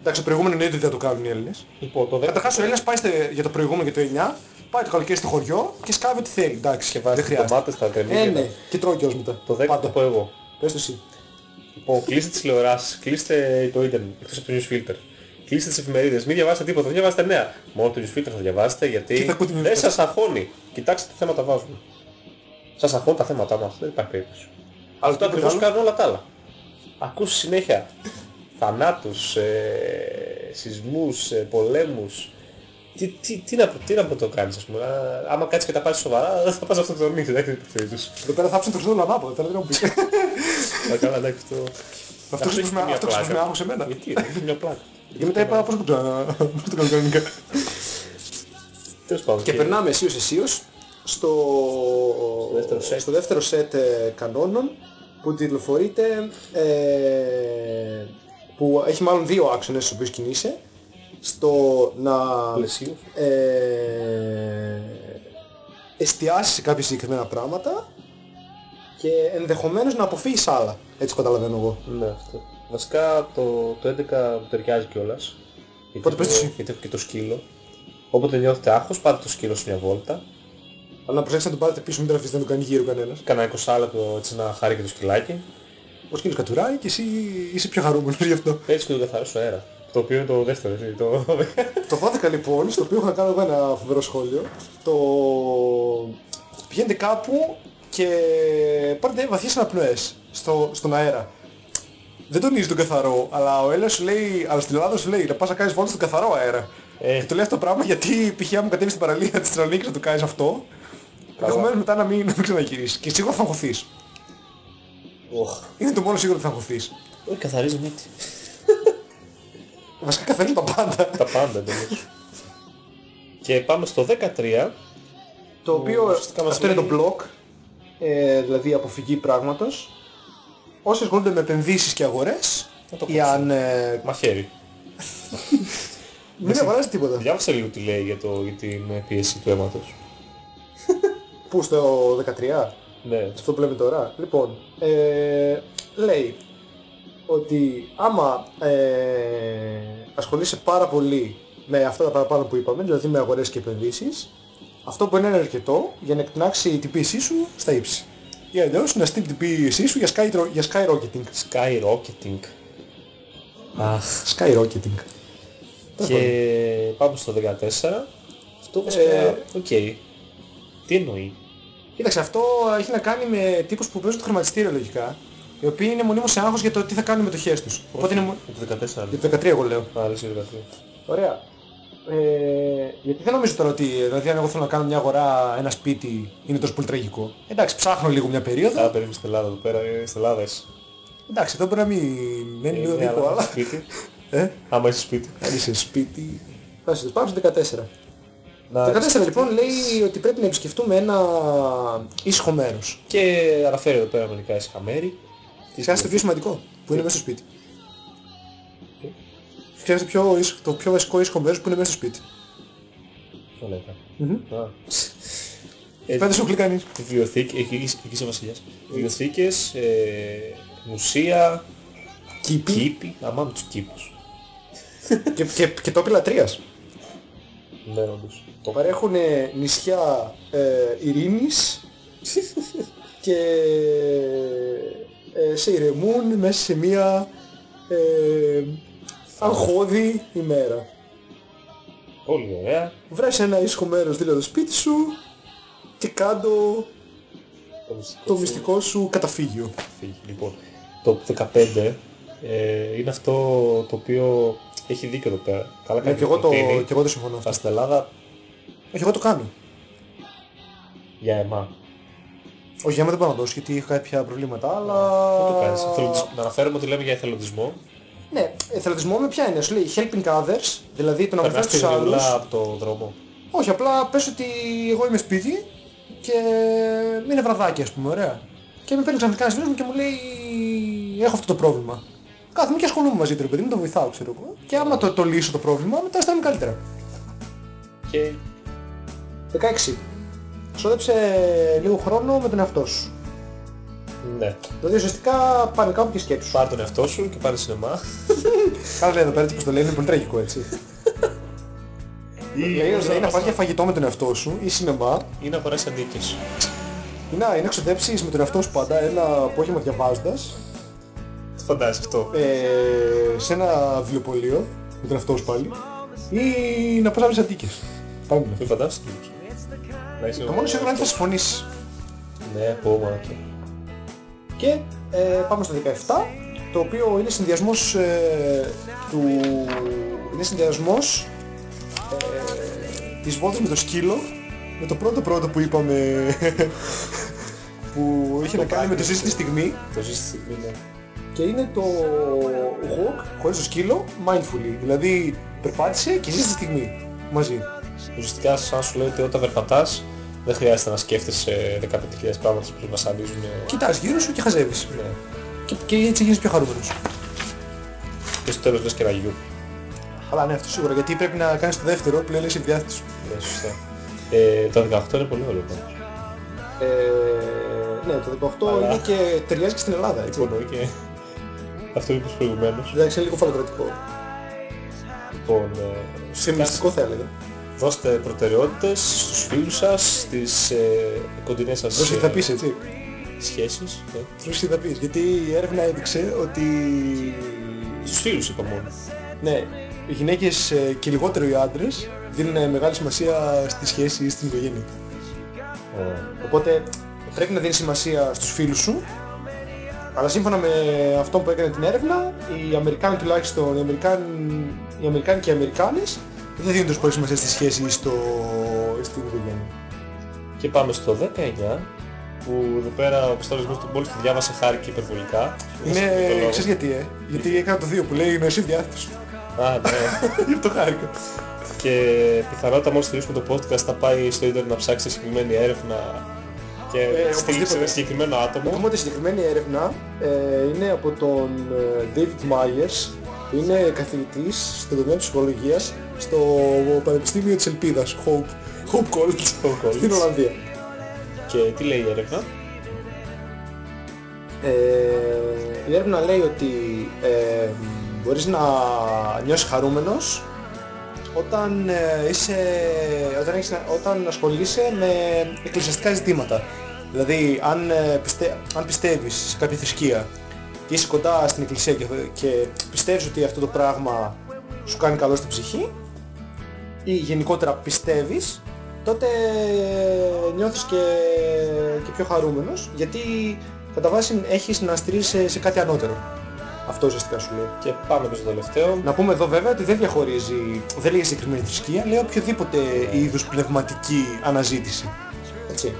Εντάξει, το προηγούμενο εννοείται ότι θα το κάνουν οι Έλληνες. Λοιπόν, το Καταρχάς ο Έλληνας πάει στε- για το προηγούμενο και το 9, πάει το καλοκαίρι στο χωριό και σκάβει ό,τι θέλει. Εντάξει, και δεν βάζει χρειάζεται. τομάτες στα Ε, κρεμμύδια. ναι, και τρώει κιόλας μετά. Το 10 το πω εγώ. Πες το εσύ. Λοιπόν, κλείστε τις τηλεοράσεις, κλείστε το ίντερνετ, εκτός από το news filter. Κλείστε τις εφημερίδες, μην διαβάσετε τίποτα, δεν διαβάσετε νέα. Μόνο το news filter θα διαβάσετε Και γιατί θα ακούτε δεν newsfilter. σας αγχώνει. Κοιτάξτε τι θέματα βάζουμε. Σας αγχώνουν τα θέματά μας, δεν υπάρχει περίπτωση. Αλλά Αυτό ακριβώς κάνουν όλα τα άλλα. Ακούς συνέχεια θανάτους, ε, σεισμούς, ε, πολέμους. Τι, τι, τι, να, τι να το κάνεις ας πούμε. Α, Άμα κάτσεις και τα πάρεις σοβαρά δεν θα πας αυτό το νύχι, δεν έχει περίπτωση. Εδώ πέρα θα άψουν το χρυσό λαμάπο, τώρα δεν μου πεις. Θα κάνω εντάξει αυτό. Αυτό έχει που μια με αυτό που πλάκα. με άγχωσε εμένα. Γιατί, έχει μια πλάκα. Και μετά είπα πώς το κάνω, πώς το κάνω κανονικά. Τέλος πάντων. Και περνάμε αισίως αισίως στο, δεύτερο set. στο δεύτερο σετ ε, κανόνων που τηλεφορείται ε, που έχει μάλλον δύο άξονες στους οποίους κινείσαι στο να Πλαισίου. ε, εστιάσεις σε κάποια συγκεκριμένα πράγματα και ενδεχομένως να αποφύγεις άλλα. Έτσι καταλαβαίνω εγώ. Ναι, αυτό. Βασικά το, το 11 μου ταιριάζει κιόλας. Γιατί, Οπότε πες το εσύ. γιατί έχω και το σκύλο. Όποτε νιώθετε άγχος, πάτε το σκύλο σε μια βόλτα. Αλλά να προσέξετε να τον πάρετε πίσω, μην τον αφήσετε να τον κάνει γύρω κανένας. Κάνα 20 λεπτό έτσι να χαρεί και το σκυλάκι. Ο σκύλος κατουράει και εσύ είσαι πιο χαρούμενος γι' αυτό. Έτσι και το καθαρό στο αέρα. Το οποίο είναι το δεύτερο. έτσι, Το... Το 12 λοιπόν, στο οποίο έχω να κάνω εγώ ένα φοβερό σχόλιο, το πηγαίνετε κάπου και πάρετε βαθιές αναπνοές στο, στον αέρα. Δεν τονίζει τον καθαρό, αλλά ο Έλληνας σου λέει, αλλά στην Ελλάδα σου λέει να πας να κάνεις βόλτα στον καθαρό αέρα. Ε. Και το λέει αυτό το πράγμα γιατί π.χ. αν μου κατέβεις στην παραλία της Θεσσαλονίκης να το κάνεις αυτό, ενδεχομένως μετά να μην, να μην ξαναγυρίσεις. Και σίγουρα θα αγχωθείς. Οχ. Είναι το μόνο σίγουρο ότι θα αγχωθείς. Όχι, καθαρίζει μύτη. Βασικά καθαρίζει τα πάντα. Τα πάντα εντελώς. και πάμε στο 13. Το οποίο ουσιαστικά μας αυτό είναι λέει- το block, ε, δηλαδή αποφυγή πράγματος. Όσοι ασχολούνται με επενδύσεις και αγορές, Να το ή κόψω. αν ε, Μαχαίρι. μην αγοράζεις τίποτα. Διάβασα λίγο τι λέει για, το, για την πίεση του αίματος. Πού στο 13, Ναι. σε αυτό που λέμε τώρα. Λοιπόν, ε, λέει ότι άμα ε, ασχολείσαι πάρα πολύ με αυτά τα παραπάνω που είπαμε, δηλαδή με αγορές και επενδύσεις, αυτό μπορεί να είναι αρκετό για να εκτινάξει την πίεσή σου στα ύψη. ή αλλιώς να στείλει την ποιησή σου για, sky, για skyrocketing. Skyrocketing. Αχ. Skyrocketing. Και πάμε στο 14. Αυτό βασικά, Ε, οκ. Τι εννοεί; Κοίταξε, αυτό έχει να κάνει με τύπους που παίζουν το χρηματιστήριο λογικά. Οι οποίοι είναι μονίμως σε άγχος για το τι θα κάνουν με το χέρι τους. Οπότε είναι... μο- Με το 14. Για το 13 εγώ λέω. Α, λες για το 13. Ωραία. Ε, γιατί δεν νομίζω τώρα ότι δηλαδή αν εγώ θέλω να κάνω μια αγορά, ένα σπίτι, είναι τόσο πολύ τραγικό. Εντάξει, ψάχνω λίγο μια περίοδο. Α, περίμενε στην Ελλάδα εδώ πέρα, ε, στην Ελλάδα είσαι. Εντάξει, εδώ μπορεί να μην μένει λίγο Ε, δίπλα, αλλά αλλά... σπίτι. Ε, Άμα είσαι σπίτι. αν είσαι σπίτι... Πάμε πάμε στο 14. Να... Το 14 λοιπόν λέει ότι πρέπει να επισκεφτούμε ένα ήσυχο μέρος. Και αναφέρει εδώ πέρα μερικά ήσυχα μέρη. Φτιάχνει το πιο σημαντικό, που είναι μέσα στο σπίτι. Φτιάχνει το πιο, ήσυχο- το πιο βασικό ήσυχο μέρος που είναι μέσα στο σπίτι. Ποιο λέτε. Μμμ. Α. Ε, Δεν σου κλεί κανείς. Βιβλιοθήκη, εκεί, εκεί είσαι βασιλιάς. Βιβλιοθήκες, ε, μουσεία, Κήπη κήπη. Αμά με τους κήπους. και, και, και τόποι λατρείας. Ναι, όντως. Το Παρέχουν νησιά ε, ειρήνης και ε, σε ηρεμούν μέσα σε μία ε, αγχώδη ημέρα. Πολύ ωραία. Βρες ένα ήσυχο μέρος δίπλα το σπίτι σου και κάτω Το μυστικό, το σου μυστικό σου καταφύγιο. φύγει. Λοιπόν, το 15 ε, είναι αυτό το οποίο έχει δίκιο εδώ πέρα. Καλά Ναι, κάνει και εγώ το, προτείνει. και εγώ το συμφωνώ αυτό. Αλλά στην Ελλάδα Όχι, εγώ το κάνω. για εμά. Όχι, για μένα δεν μπορώ να δώσω γιατί έχω κάποια προβλήματα, αλλά... Δεν το κάνεις. Εθελοντισ- Να αναφέρουμε ότι λέμε για εθελοντισμό. Ναι, εθελοντισμό με ποια είναι, σου λέει helping others, δηλαδή το να Περνάς βοηθάς τη τους άλλους. δουλειά από το δρόμο. Όχι, απλά πες ότι εγώ είμαι σπίτι και είναι βραδάκι ας πούμε, ωραία. Και με παίρνεις ξαφνικά ένας φίλος μου και μου λέει έχω αυτό το πρόβλημα. Κάθομαι και ασχολούμαι μαζί του ρε παιδί μου, το βοηθάω ξέρω εγώ. Και άμα το, το λύσω το πρόβλημα, μετά αισθάνομαι καλύτερα. Και 16. Ξόδεψε λίγο χρόνο με τον εαυτό σου. ναι, Δηλαδή ουσιαστικά πάνε κάπου και σκέψου. πάρ' τον εαυτό σου και πάρε σινεμά. Καλά λέει εδώ πέρα πώς το λένε, είναι πολύ τραγικό έτσι. Ή Λέει δηλαδή να πας για φαγητό με τον εαυτό σου ή σινεμά ή να αγοράσεις αντίκες. ή να, ή να ξοδέψεις με τον εαυτό σου πάντα ένα απόγευμα διαβάζοντας Τι φαντάζεσαι αυτό; ε, σε ένα βιβλιοπωλείο με τον εαυτό σου πάλι ή να πας να βρεις αντίκες. Πάμε. Μην φαντάζεσαι Το μόνο σίγουρο είναι ότι θα συμφωνήσεις. Ναι, πω μάνα Και ε, πάμε στο 17, το οποίο είναι συνδυασμός ε, του... είναι συνδυασμός ε, της βόλτας με το σκύλο με το πρώτο πρώτο που είπαμε που είχε Το να κάνει με το κάνει. ζήσει τη στιγμή Το ζεις στη στιγμή, ναι. και είναι το walk χωρίς το σκύλο mindfully, δηλαδή περπάτησε και ζήσει τη στιγμή μαζί. Ουσιαστικά σαν σου λέει ότι όταν περπατάς δεν χρειάζεται να σκέφτεσαι 15.000 πράγματα που βασανίζουν. Κοιτάς γύρω σου και χαζεύεις Ναι. και, και έτσι γίνεις πιο χαρούμενος. Και στο τέλος λες και ραγιού. Αλλά ναι, αυτό σίγουρα, γιατί πρέπει να κάνεις το δεύτερο που λέει στη διάθεση σου. Ναι, σωστά. Ε, το 18 είναι πολύ ωραίο πάντως. Ε, ναι, το 18 Αλλά- είναι και ταιριάζει και στην Ελλάδα, έτσι. Υπονοεί και αυτό που είπες προηγουμένως. Εντάξει, είναι λίγο φαλοκρατικό. Λοιπόν, ε, Σε μυστικό θα έλεγα. Δώστε προτεραιότητες στους φίλους σας, στις ε, κοντινές σας Δώσε τι θα πεις, ε, έτσι. σχέσεις. Ναι. Δώσε τι θα πεις. Γιατί η έρευνα έδειξε ότι... Στους φίλους είπα μόνο. Ναι, οι γυναίκες ε, και λιγότερο οι άντρες δίνουν ε, μεγάλη σημασία στη σχέση ή στην οικογένεια. Οπότε πρέπει να δίνεις σημασία στους φίλους σου αλλά σύμφωνα με αυτό που έκανε την έρευνα, οι Αμερικάνοι τουλάχιστον, οι Αμερικάνοι, οι Αμερικάνοι και οι Αμερικάνες δεν δίνουν τόσο πολύ σημασία στη σχέση ή στο, στην οικογένεια. Και πάμε στο 19 που εδώ πέρα ο Πιστόλης μόλις το διάβασε χάρηκε υπερβολικά. Είναι, Δεν ξέρω το λόγο. ξέρεις γιατί, ε; Γιατί έκανα το 2 που λέει νοησί διάθεση. Α, ναι. Γι' αυτό χάρηκα. και πιθανότατα μόλις τελειώσουμε το podcast θα πάει στο ίντερνετ να ψάξει συγκεκριμένη έρευνα και Ε, στείλει σε οπωσδήποτε. ένα συγκεκριμένο άτομο. Οπότε η συγκεκριμένη έρευνα ε, είναι από τον ε, David Myers που είναι καθηγητής στον τομέα της ψυχολογίας στο Πανεπιστήμιο της Ελπίδας, Hope, Hope College, Hope College. στην Ολλανδία. Και τι λέει η έρευνα; Ε, η έρευνα λέει ότι ε, μπορείς να νιώσεις χαρούμενος όταν, ε, είσαι, όταν, έχεις, να- όταν ασχολείσαι με εκκλησιαστικά ζητήματα. Δηλαδή, αν, ε, πιστε... αν πιστεύεις σε κάποια θρησκεία και είσαι κοντά στην εκκλησία και, και πιστεύεις ότι αυτό το πράγμα σου κάνει καλό στην ψυχή ή γενικότερα πιστεύεις, τότε νιώθεις και, και πιο χαρούμενος γιατί κατά βάση έχεις να στηρίξεις σε, κάτι ανώτερο. Αυτό ουσιαστικά σου λέει. Και πάμε και στο τελευταίο. Να πούμε εδώ βέβαια ότι δεν διαχωρίζει, δεν λέει συγκεκριμένη θρησκεία, λέει οποιοδήποτε είδους πνευματική αναζήτηση. Έτσι.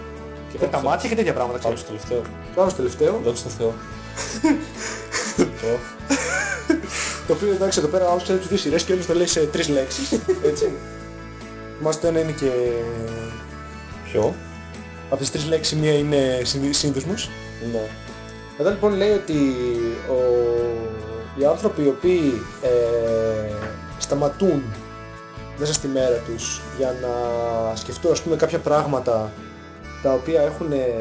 Και τα μάτια και τέτοια πράγματα. Πάμε στο τελευταίο. Πάμε στο τελευταίο. Δόξα τω Θεώ. Το οποίο εντάξει εδώ πέρα όμως ξέρει τις δύο σειρές και όλους το λέει σε τρεις λέξεις. Έτσι. Μας το ένα είναι και... Ποιο; Από τις τρεις λέξεις μία είναι συνδυ- σύνδεσμος. Ναι. Εδώ λοιπόν λέει ότι ο... οι άνθρωποι οι οποίοι ε, σταματούν μέσα στη μέρα τους για να σκεφτούν ας πούμε κάποια πράγματα τα οποία έχουν ε,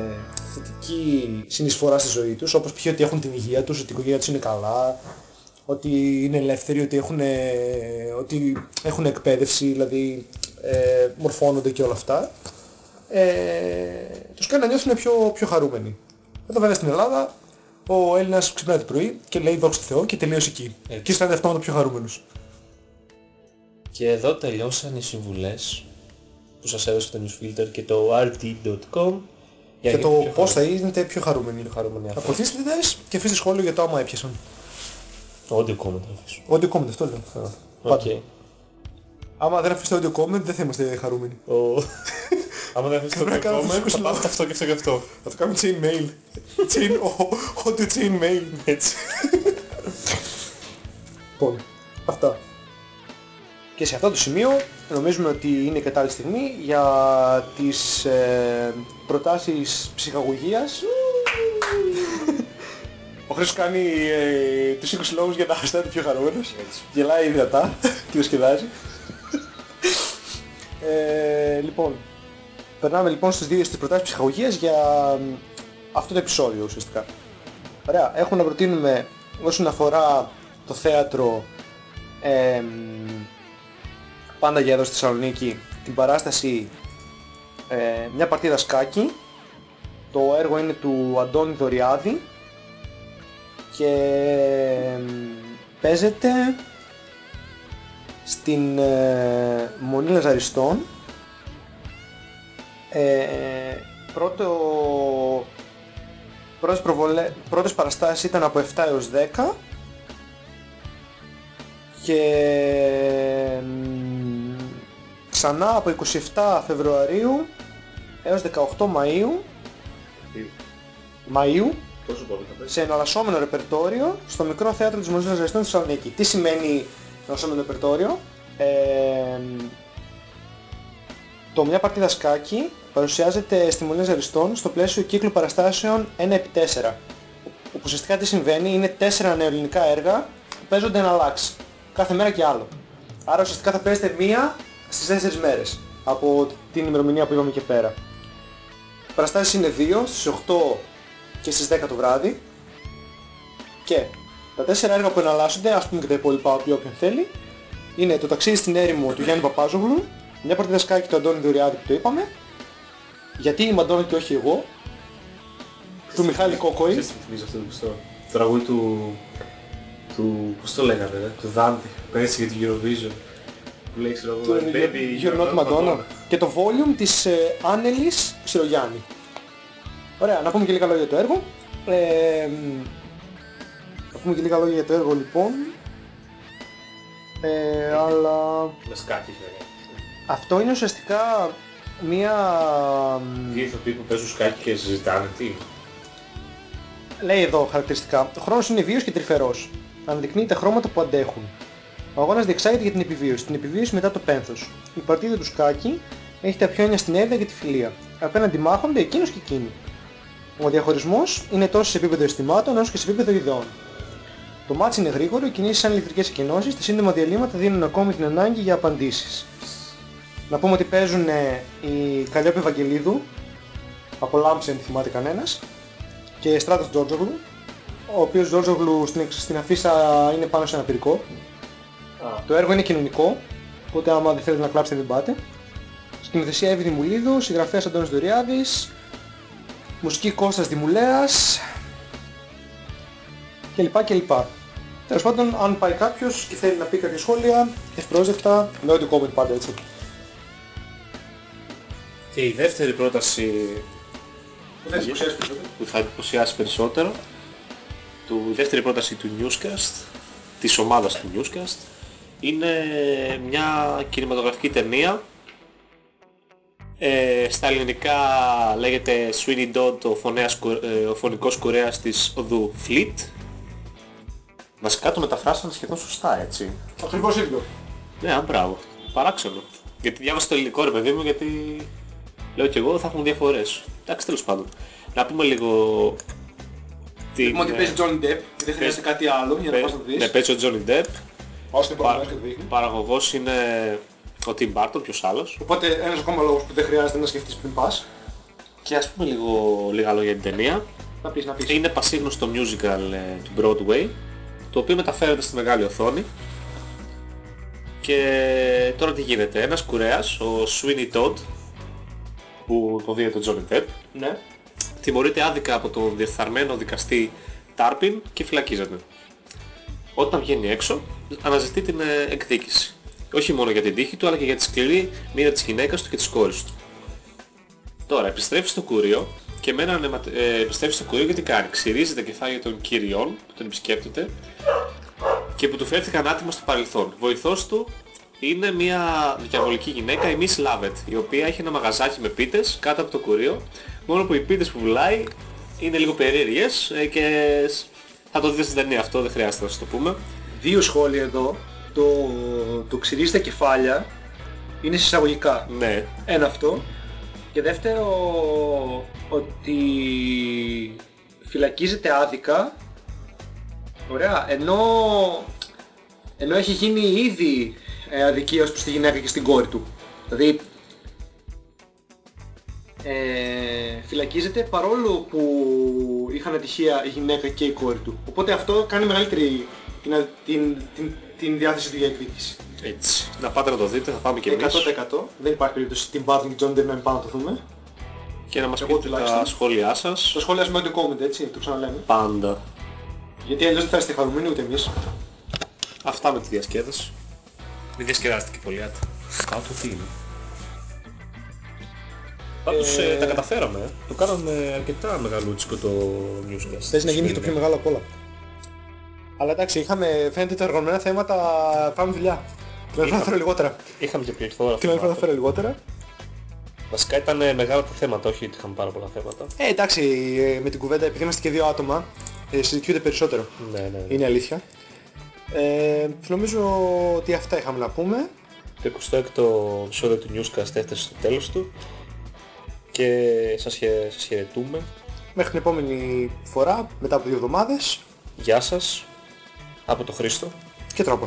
θετική συνεισφορά στη ζωή τους όπως π.χ. ότι έχουν την υγεία τους, ότι η οικογένεια τους είναι καλά, ότι είναι ελεύθεροι, ότι έχουν, ε, ότι έχουν εκπαίδευση, δηλαδή ε, μορφώνονται και όλα αυτά, ε, τους κάνει να νιώθουν πιο, πιο χαρούμενοι. Εδώ βέβαια στην Ελλάδα ο Έλληνας ξυπνάει το πρωί και λέει δόξα τω Θεώ και τελείωσε εκεί. Έτσι. Και αισθάνεται αυτόματα πιο χαρούμενος. Και εδώ τελειώσαν οι συμβουλές που σας έδωσε το newsfilter και το rt.com για και να το γίνετε πιο πώς θα χαρούμενοι. είστε πιο χαρούμενοι. Πιο χαρούμενοι αυτό. Ακολουθήστε τις και αφήστε σχόλιο για το άμα έπιασαν. Audio comment θα αφήσω. Audio comment, αυτό λέω. Οκ. Πάντα. Άμα δεν αφήσετε audio comment δεν θα είμαστε χαρούμενοι. Ο- Άμα δεν αφήσεις το Πρέπει να κάνω comment θα φυσικό. πάθετε αυτό και αυτό και αυτό. Θα το κάνουμε chain mail. chain, ο- audio chain mail. Έτσι. Λοιπόν, αυτά. Και σε αυτό το σημείο νομίζουμε ότι είναι η κατάλληλη στιγμή για τις ε, προτάσεις ψυχαγωγίας. Ο Χρήστος κάνει ε, τους 20 λόγους για να αισθάνεται πιο χαρούμενος. Έτσι. Γελάει δυνατά και διασκεδάζει. ε, λοιπόν, περνάμε λοιπόν στις δύο στις προτάσεις ψυχαγωγίας για μ, αυτό το επεισόδιο ουσιαστικά. Ωραία, έχουμε να προτείνουμε όσον αφορά το θέατρο ε, μ, πάντα για εδώ στη Θεσσαλονίκη την παράσταση ε, μια παρτίδα σκάκι. Το έργο είναι του Αντώνη Δωριάδη και μ, παίζεται στην ε, Μονή Λαζαριστών. Ε, πρώτο, πρώτες, προβολέ, πρώτες παραστάσεις ήταν από 7 έως 10 και μ, ξανά από 27 Φεβρουαρίου έως 18 Μαΐου Μαΐου Τόσο πολύ θα πες. σε εναλλασσόμενο ρεπερτόριο στο μικρό θέατρο της Μονής Λαζαριστών στη Θεσσαλονίκη. Τι σημαίνει εναλλασσόμενο ρεπερτόριο; Ε, το μια παρτίδα σκάκι παρουσιάζεται στη Μονή Λαζαριστών στο πλαίσιο κύκλου παραστάσεων 1x4. Όπου ουσιαστικά τι συμβαίνει είναι 4 νεοελληνικά έργα που παίζονται να αλλάξει. Κάθε μέρα και άλλο. Άρα ουσιαστικά θα παίζετε μία στις 4 μέρες από την ημερομηνία που είπαμε και πέρα. Οι παραστάσεις είναι δύο, στις 8 και στις 10 το βράδυ. Και τα τέσσερα έργα που εναλλάσσονται, ας πούμε και τα υπόλοιπα για όποιον θέλει, είναι το ταξίδι στην έρημο του Γιάννη Παπάζογλου, μια παρτίδα σκάκι του Αντώνη Δωριάδη που το είπαμε, γιατί είμαι Αντώνη και όχι εγώ, του Μιχάλη Κόκοη, Ξέρεις τι μου θυμίζει αυτό το πιστό. Το τραγούδι του... του... πώς το λέγανε ρε, του Δάντη, που έτσι για την Eurovision. Που λέει ξέρω του εγώ, Baby, You're Not Madonna, και το volume της ε, Άνελης Ξηρογιάννη. Ωραία, να πούμε και λίγα λόγια για το έργο. Ε, μ, να πούμε και λίγα λόγια για το έργο λοιπόν. Ε, αλλά Με σκάκι βέβαια. αυτό είναι ουσιαστικά μία... μ, Οι ηθοποιοί που παίζουν σκάκι και συζητάνε, τι. Λέει εδώ χαρακτηριστικά. Ο χρόνος είναι βίος και τρυφερός. Αναδεικνύει τα χρώματα που αντέχουν. Ο αγώνας διεξάγεται για την επιβίωση. Την επιβίωση μετά το πένθος. Η παρτίδα του Σκάκη έχει τα πιόνια στην έδεια και τη φιλία. Απέναντι μάχονται εκείνος και εκείνη. Ο διαχωρισμός είναι τόσο σε επίπεδο αισθημάτων όσο και σε επίπεδο ιδεών. Το μάτς είναι γρήγορο, οι κινήσεις σαν ηλεκτρικές εκκοινώσεις, τα σύντομα διαλύματα δίνουν ακόμη την ανάγκη για απαντήσεις. Να πούμε ότι παίζουν ε, η Καλλιόπη Βαγγελίδου, από Λάμψη αν τη θυμάται κανένας, και Στράτος Τζόρτζογλου, ο οποίος Τζόρτζογλου στην, εξ- στην αφίσα είναι πάνω σε ένα πυρικό. Α, Το έργο είναι κοινωνικό, οπότε άμα δεν θέλετε να κλάψετε δεν πάτε. Σκηνοθεσία Εύη Δημουλίδου, συγγραφέας Αντώνης Δωριάδης, Μουσική Κώστας Δημουλέας και λοιπά και λοιπά. Τέλος πάντων, αν πάει κάποιος και θέλει να πει κάποια σχόλια, ευπρόσδεκτα, με ό,τι comment πάντα έτσι. Και η δεύτερη πρόταση Που θα εντυπωσιάσει περισσότερο; που θα εντυπωσιάσει περισσότερο, του, η δεύτερη πρόταση του Newscast, της ομάδας του Newscast, είναι μια κινηματογραφική ταινία. Ε, στα ελληνικά λέγεται Sweeney Todd, ο, φωνέας, κου- ε, ο φωνικός κουρέας της οδού Fleet. Βασικά το μεταφράσανε σχεδόν σωστά, έτσι. Ακριβώς ίδιο. Ναι, α, μπράβο. Παράξενο. Γιατί διάβασα το ελληνικό ρε παιδί μου, γιατί λέω κι εγώ θα έχουν διαφορές. Εντάξει, τέλος πάντων. Να πούμε λίγο... Την, Πούμε ότι ε, παίζει Johnny Depp, δεν χρειάζεται κάτι άλλο για να πας να το Ναι, δεις. παίζει ο Johnny Depp. Όσο την Πα, παραγωγή και το δείχνει. παραγωγός είναι ο Tim Burton, ποιος άλλος. Οπότε ένας ακόμα λόγος που δεν χρειάζεται να σκεφτείς πριν πας. Και ας πούμε λίγο λίγα λόγια για την ταινία. Να πεις, να πεις. Είναι πασίγνωστο musical ε, του Broadway, το οποίο μεταφέρεται στη μεγάλη οθόνη. Και τώρα τι γίνεται, ένας κουρέας, ο Sweeney Todd, που υποδίεται τον Johnny Depp, Ναι. τιμωρείται άδικα από τον διεφθαρμένο δικαστή Τάρπιν και φυλακίζεται. Όταν βγαίνει έξω, αναζητεί την ε, εκδίκηση. Όχι μόνο για την τύχη του, αλλά και για τη σκληρή μοίρα της γυναίκας του και της κόρης του. Τώρα, επιστρέφει στο κουρίο και με έναν αιμα- ε, επιστρέφει στο κουρίο και τι κάνει. Ξυρίζει τα κεφάλια των κυριών που τον επισκέπτεται και που του φέρθηκαν άτιμα στο παρελθόν. Βοηθός του είναι μια διαβολική γυναίκα, η Miss Lovett, η οποία έχει ένα μαγαζάκι με πίτες κάτω από το κουρίο, μόνο που οι πίτες που πουλάει είναι λίγο περίεργες ε, και σ- θα το δείτε στην ταινία αυτό, δεν χρειάζεται να σας το πούμε. Δύο σχόλια εδώ. Το, το ξυρίζεις τα κεφάλια είναι συσσαγωγικά. Ναι, Ένα αυτό. Και δεύτερο ότι φυλακίζεται άδικα. Ωραία. Ενώ, ενώ έχει γίνει ήδη ε, αδικία ως προς τη γυναίκα και στην κόρη του. Δηλαδή ε, φυλακίζεται παρόλο που είχαν ατυχία η γυναίκα και η κόρη του. Οπότε αυτό κάνει μεγαλύτερη την, την, την, την διάθεση του για εκδίκηση. έτσι. Να πάτε να το δείτε, θα πάμε και εμείς 100%. Δεν υπάρχει περίπτωση την Barton και John Depp να μην πάμε να το δούμε. και να μας Εγώ πείτε τα τουλάχιστον. σχόλιά σας. Στο σχόλιο με το comment έτσι, το ξαναλέμε. Πάντα. Γιατί αλλιώς δεν θα είστε χαρούμενοι ούτε εμείς. Αυτά με τη διασκέδαση. Μην διασκεδάσετε και πολύ άτα. Κάτω τι είναι. Πάντως Ε, ε, τα καταφέραμε. ε. Το κάναμε αρκετά μεγαλούτσικο το newscast. Θες να γίνει και το πιο μεγάλο απ' όλα. Αλλά εντάξει, είχαμε, φαίνεται τα οργανωμένα θέματα, πάμε δουλειά. Την άλλη φορά θα φέρω λιγότερα. Είχαμε και πληθώρα Την άλλη φορά θα θεμάτων. φέρω λιγότερα. Βασικά ήταν ε, μεγάλα τα θέματα, όχι ότι είχαμε πάρα πολλά θέματα. Ε, εντάξει, ε, με την κουβέντα, επειδή είμαστε και δύο άτομα, ε, συζητιούνται περισσότερο. Ναι, ναι. ναι. Είναι αλήθεια. Ε, νομίζω ότι αυτά είχαμε να πούμε. Το 26ο επεισόδιο του newscast έφτασε στο τέλος του. Και σας, χαι- σας χαιρετούμε. Μέχρι την επόμενη φορά, μετά από δύο εβδομάδες Γεια σας. Από το Χρήστο. και τρόπο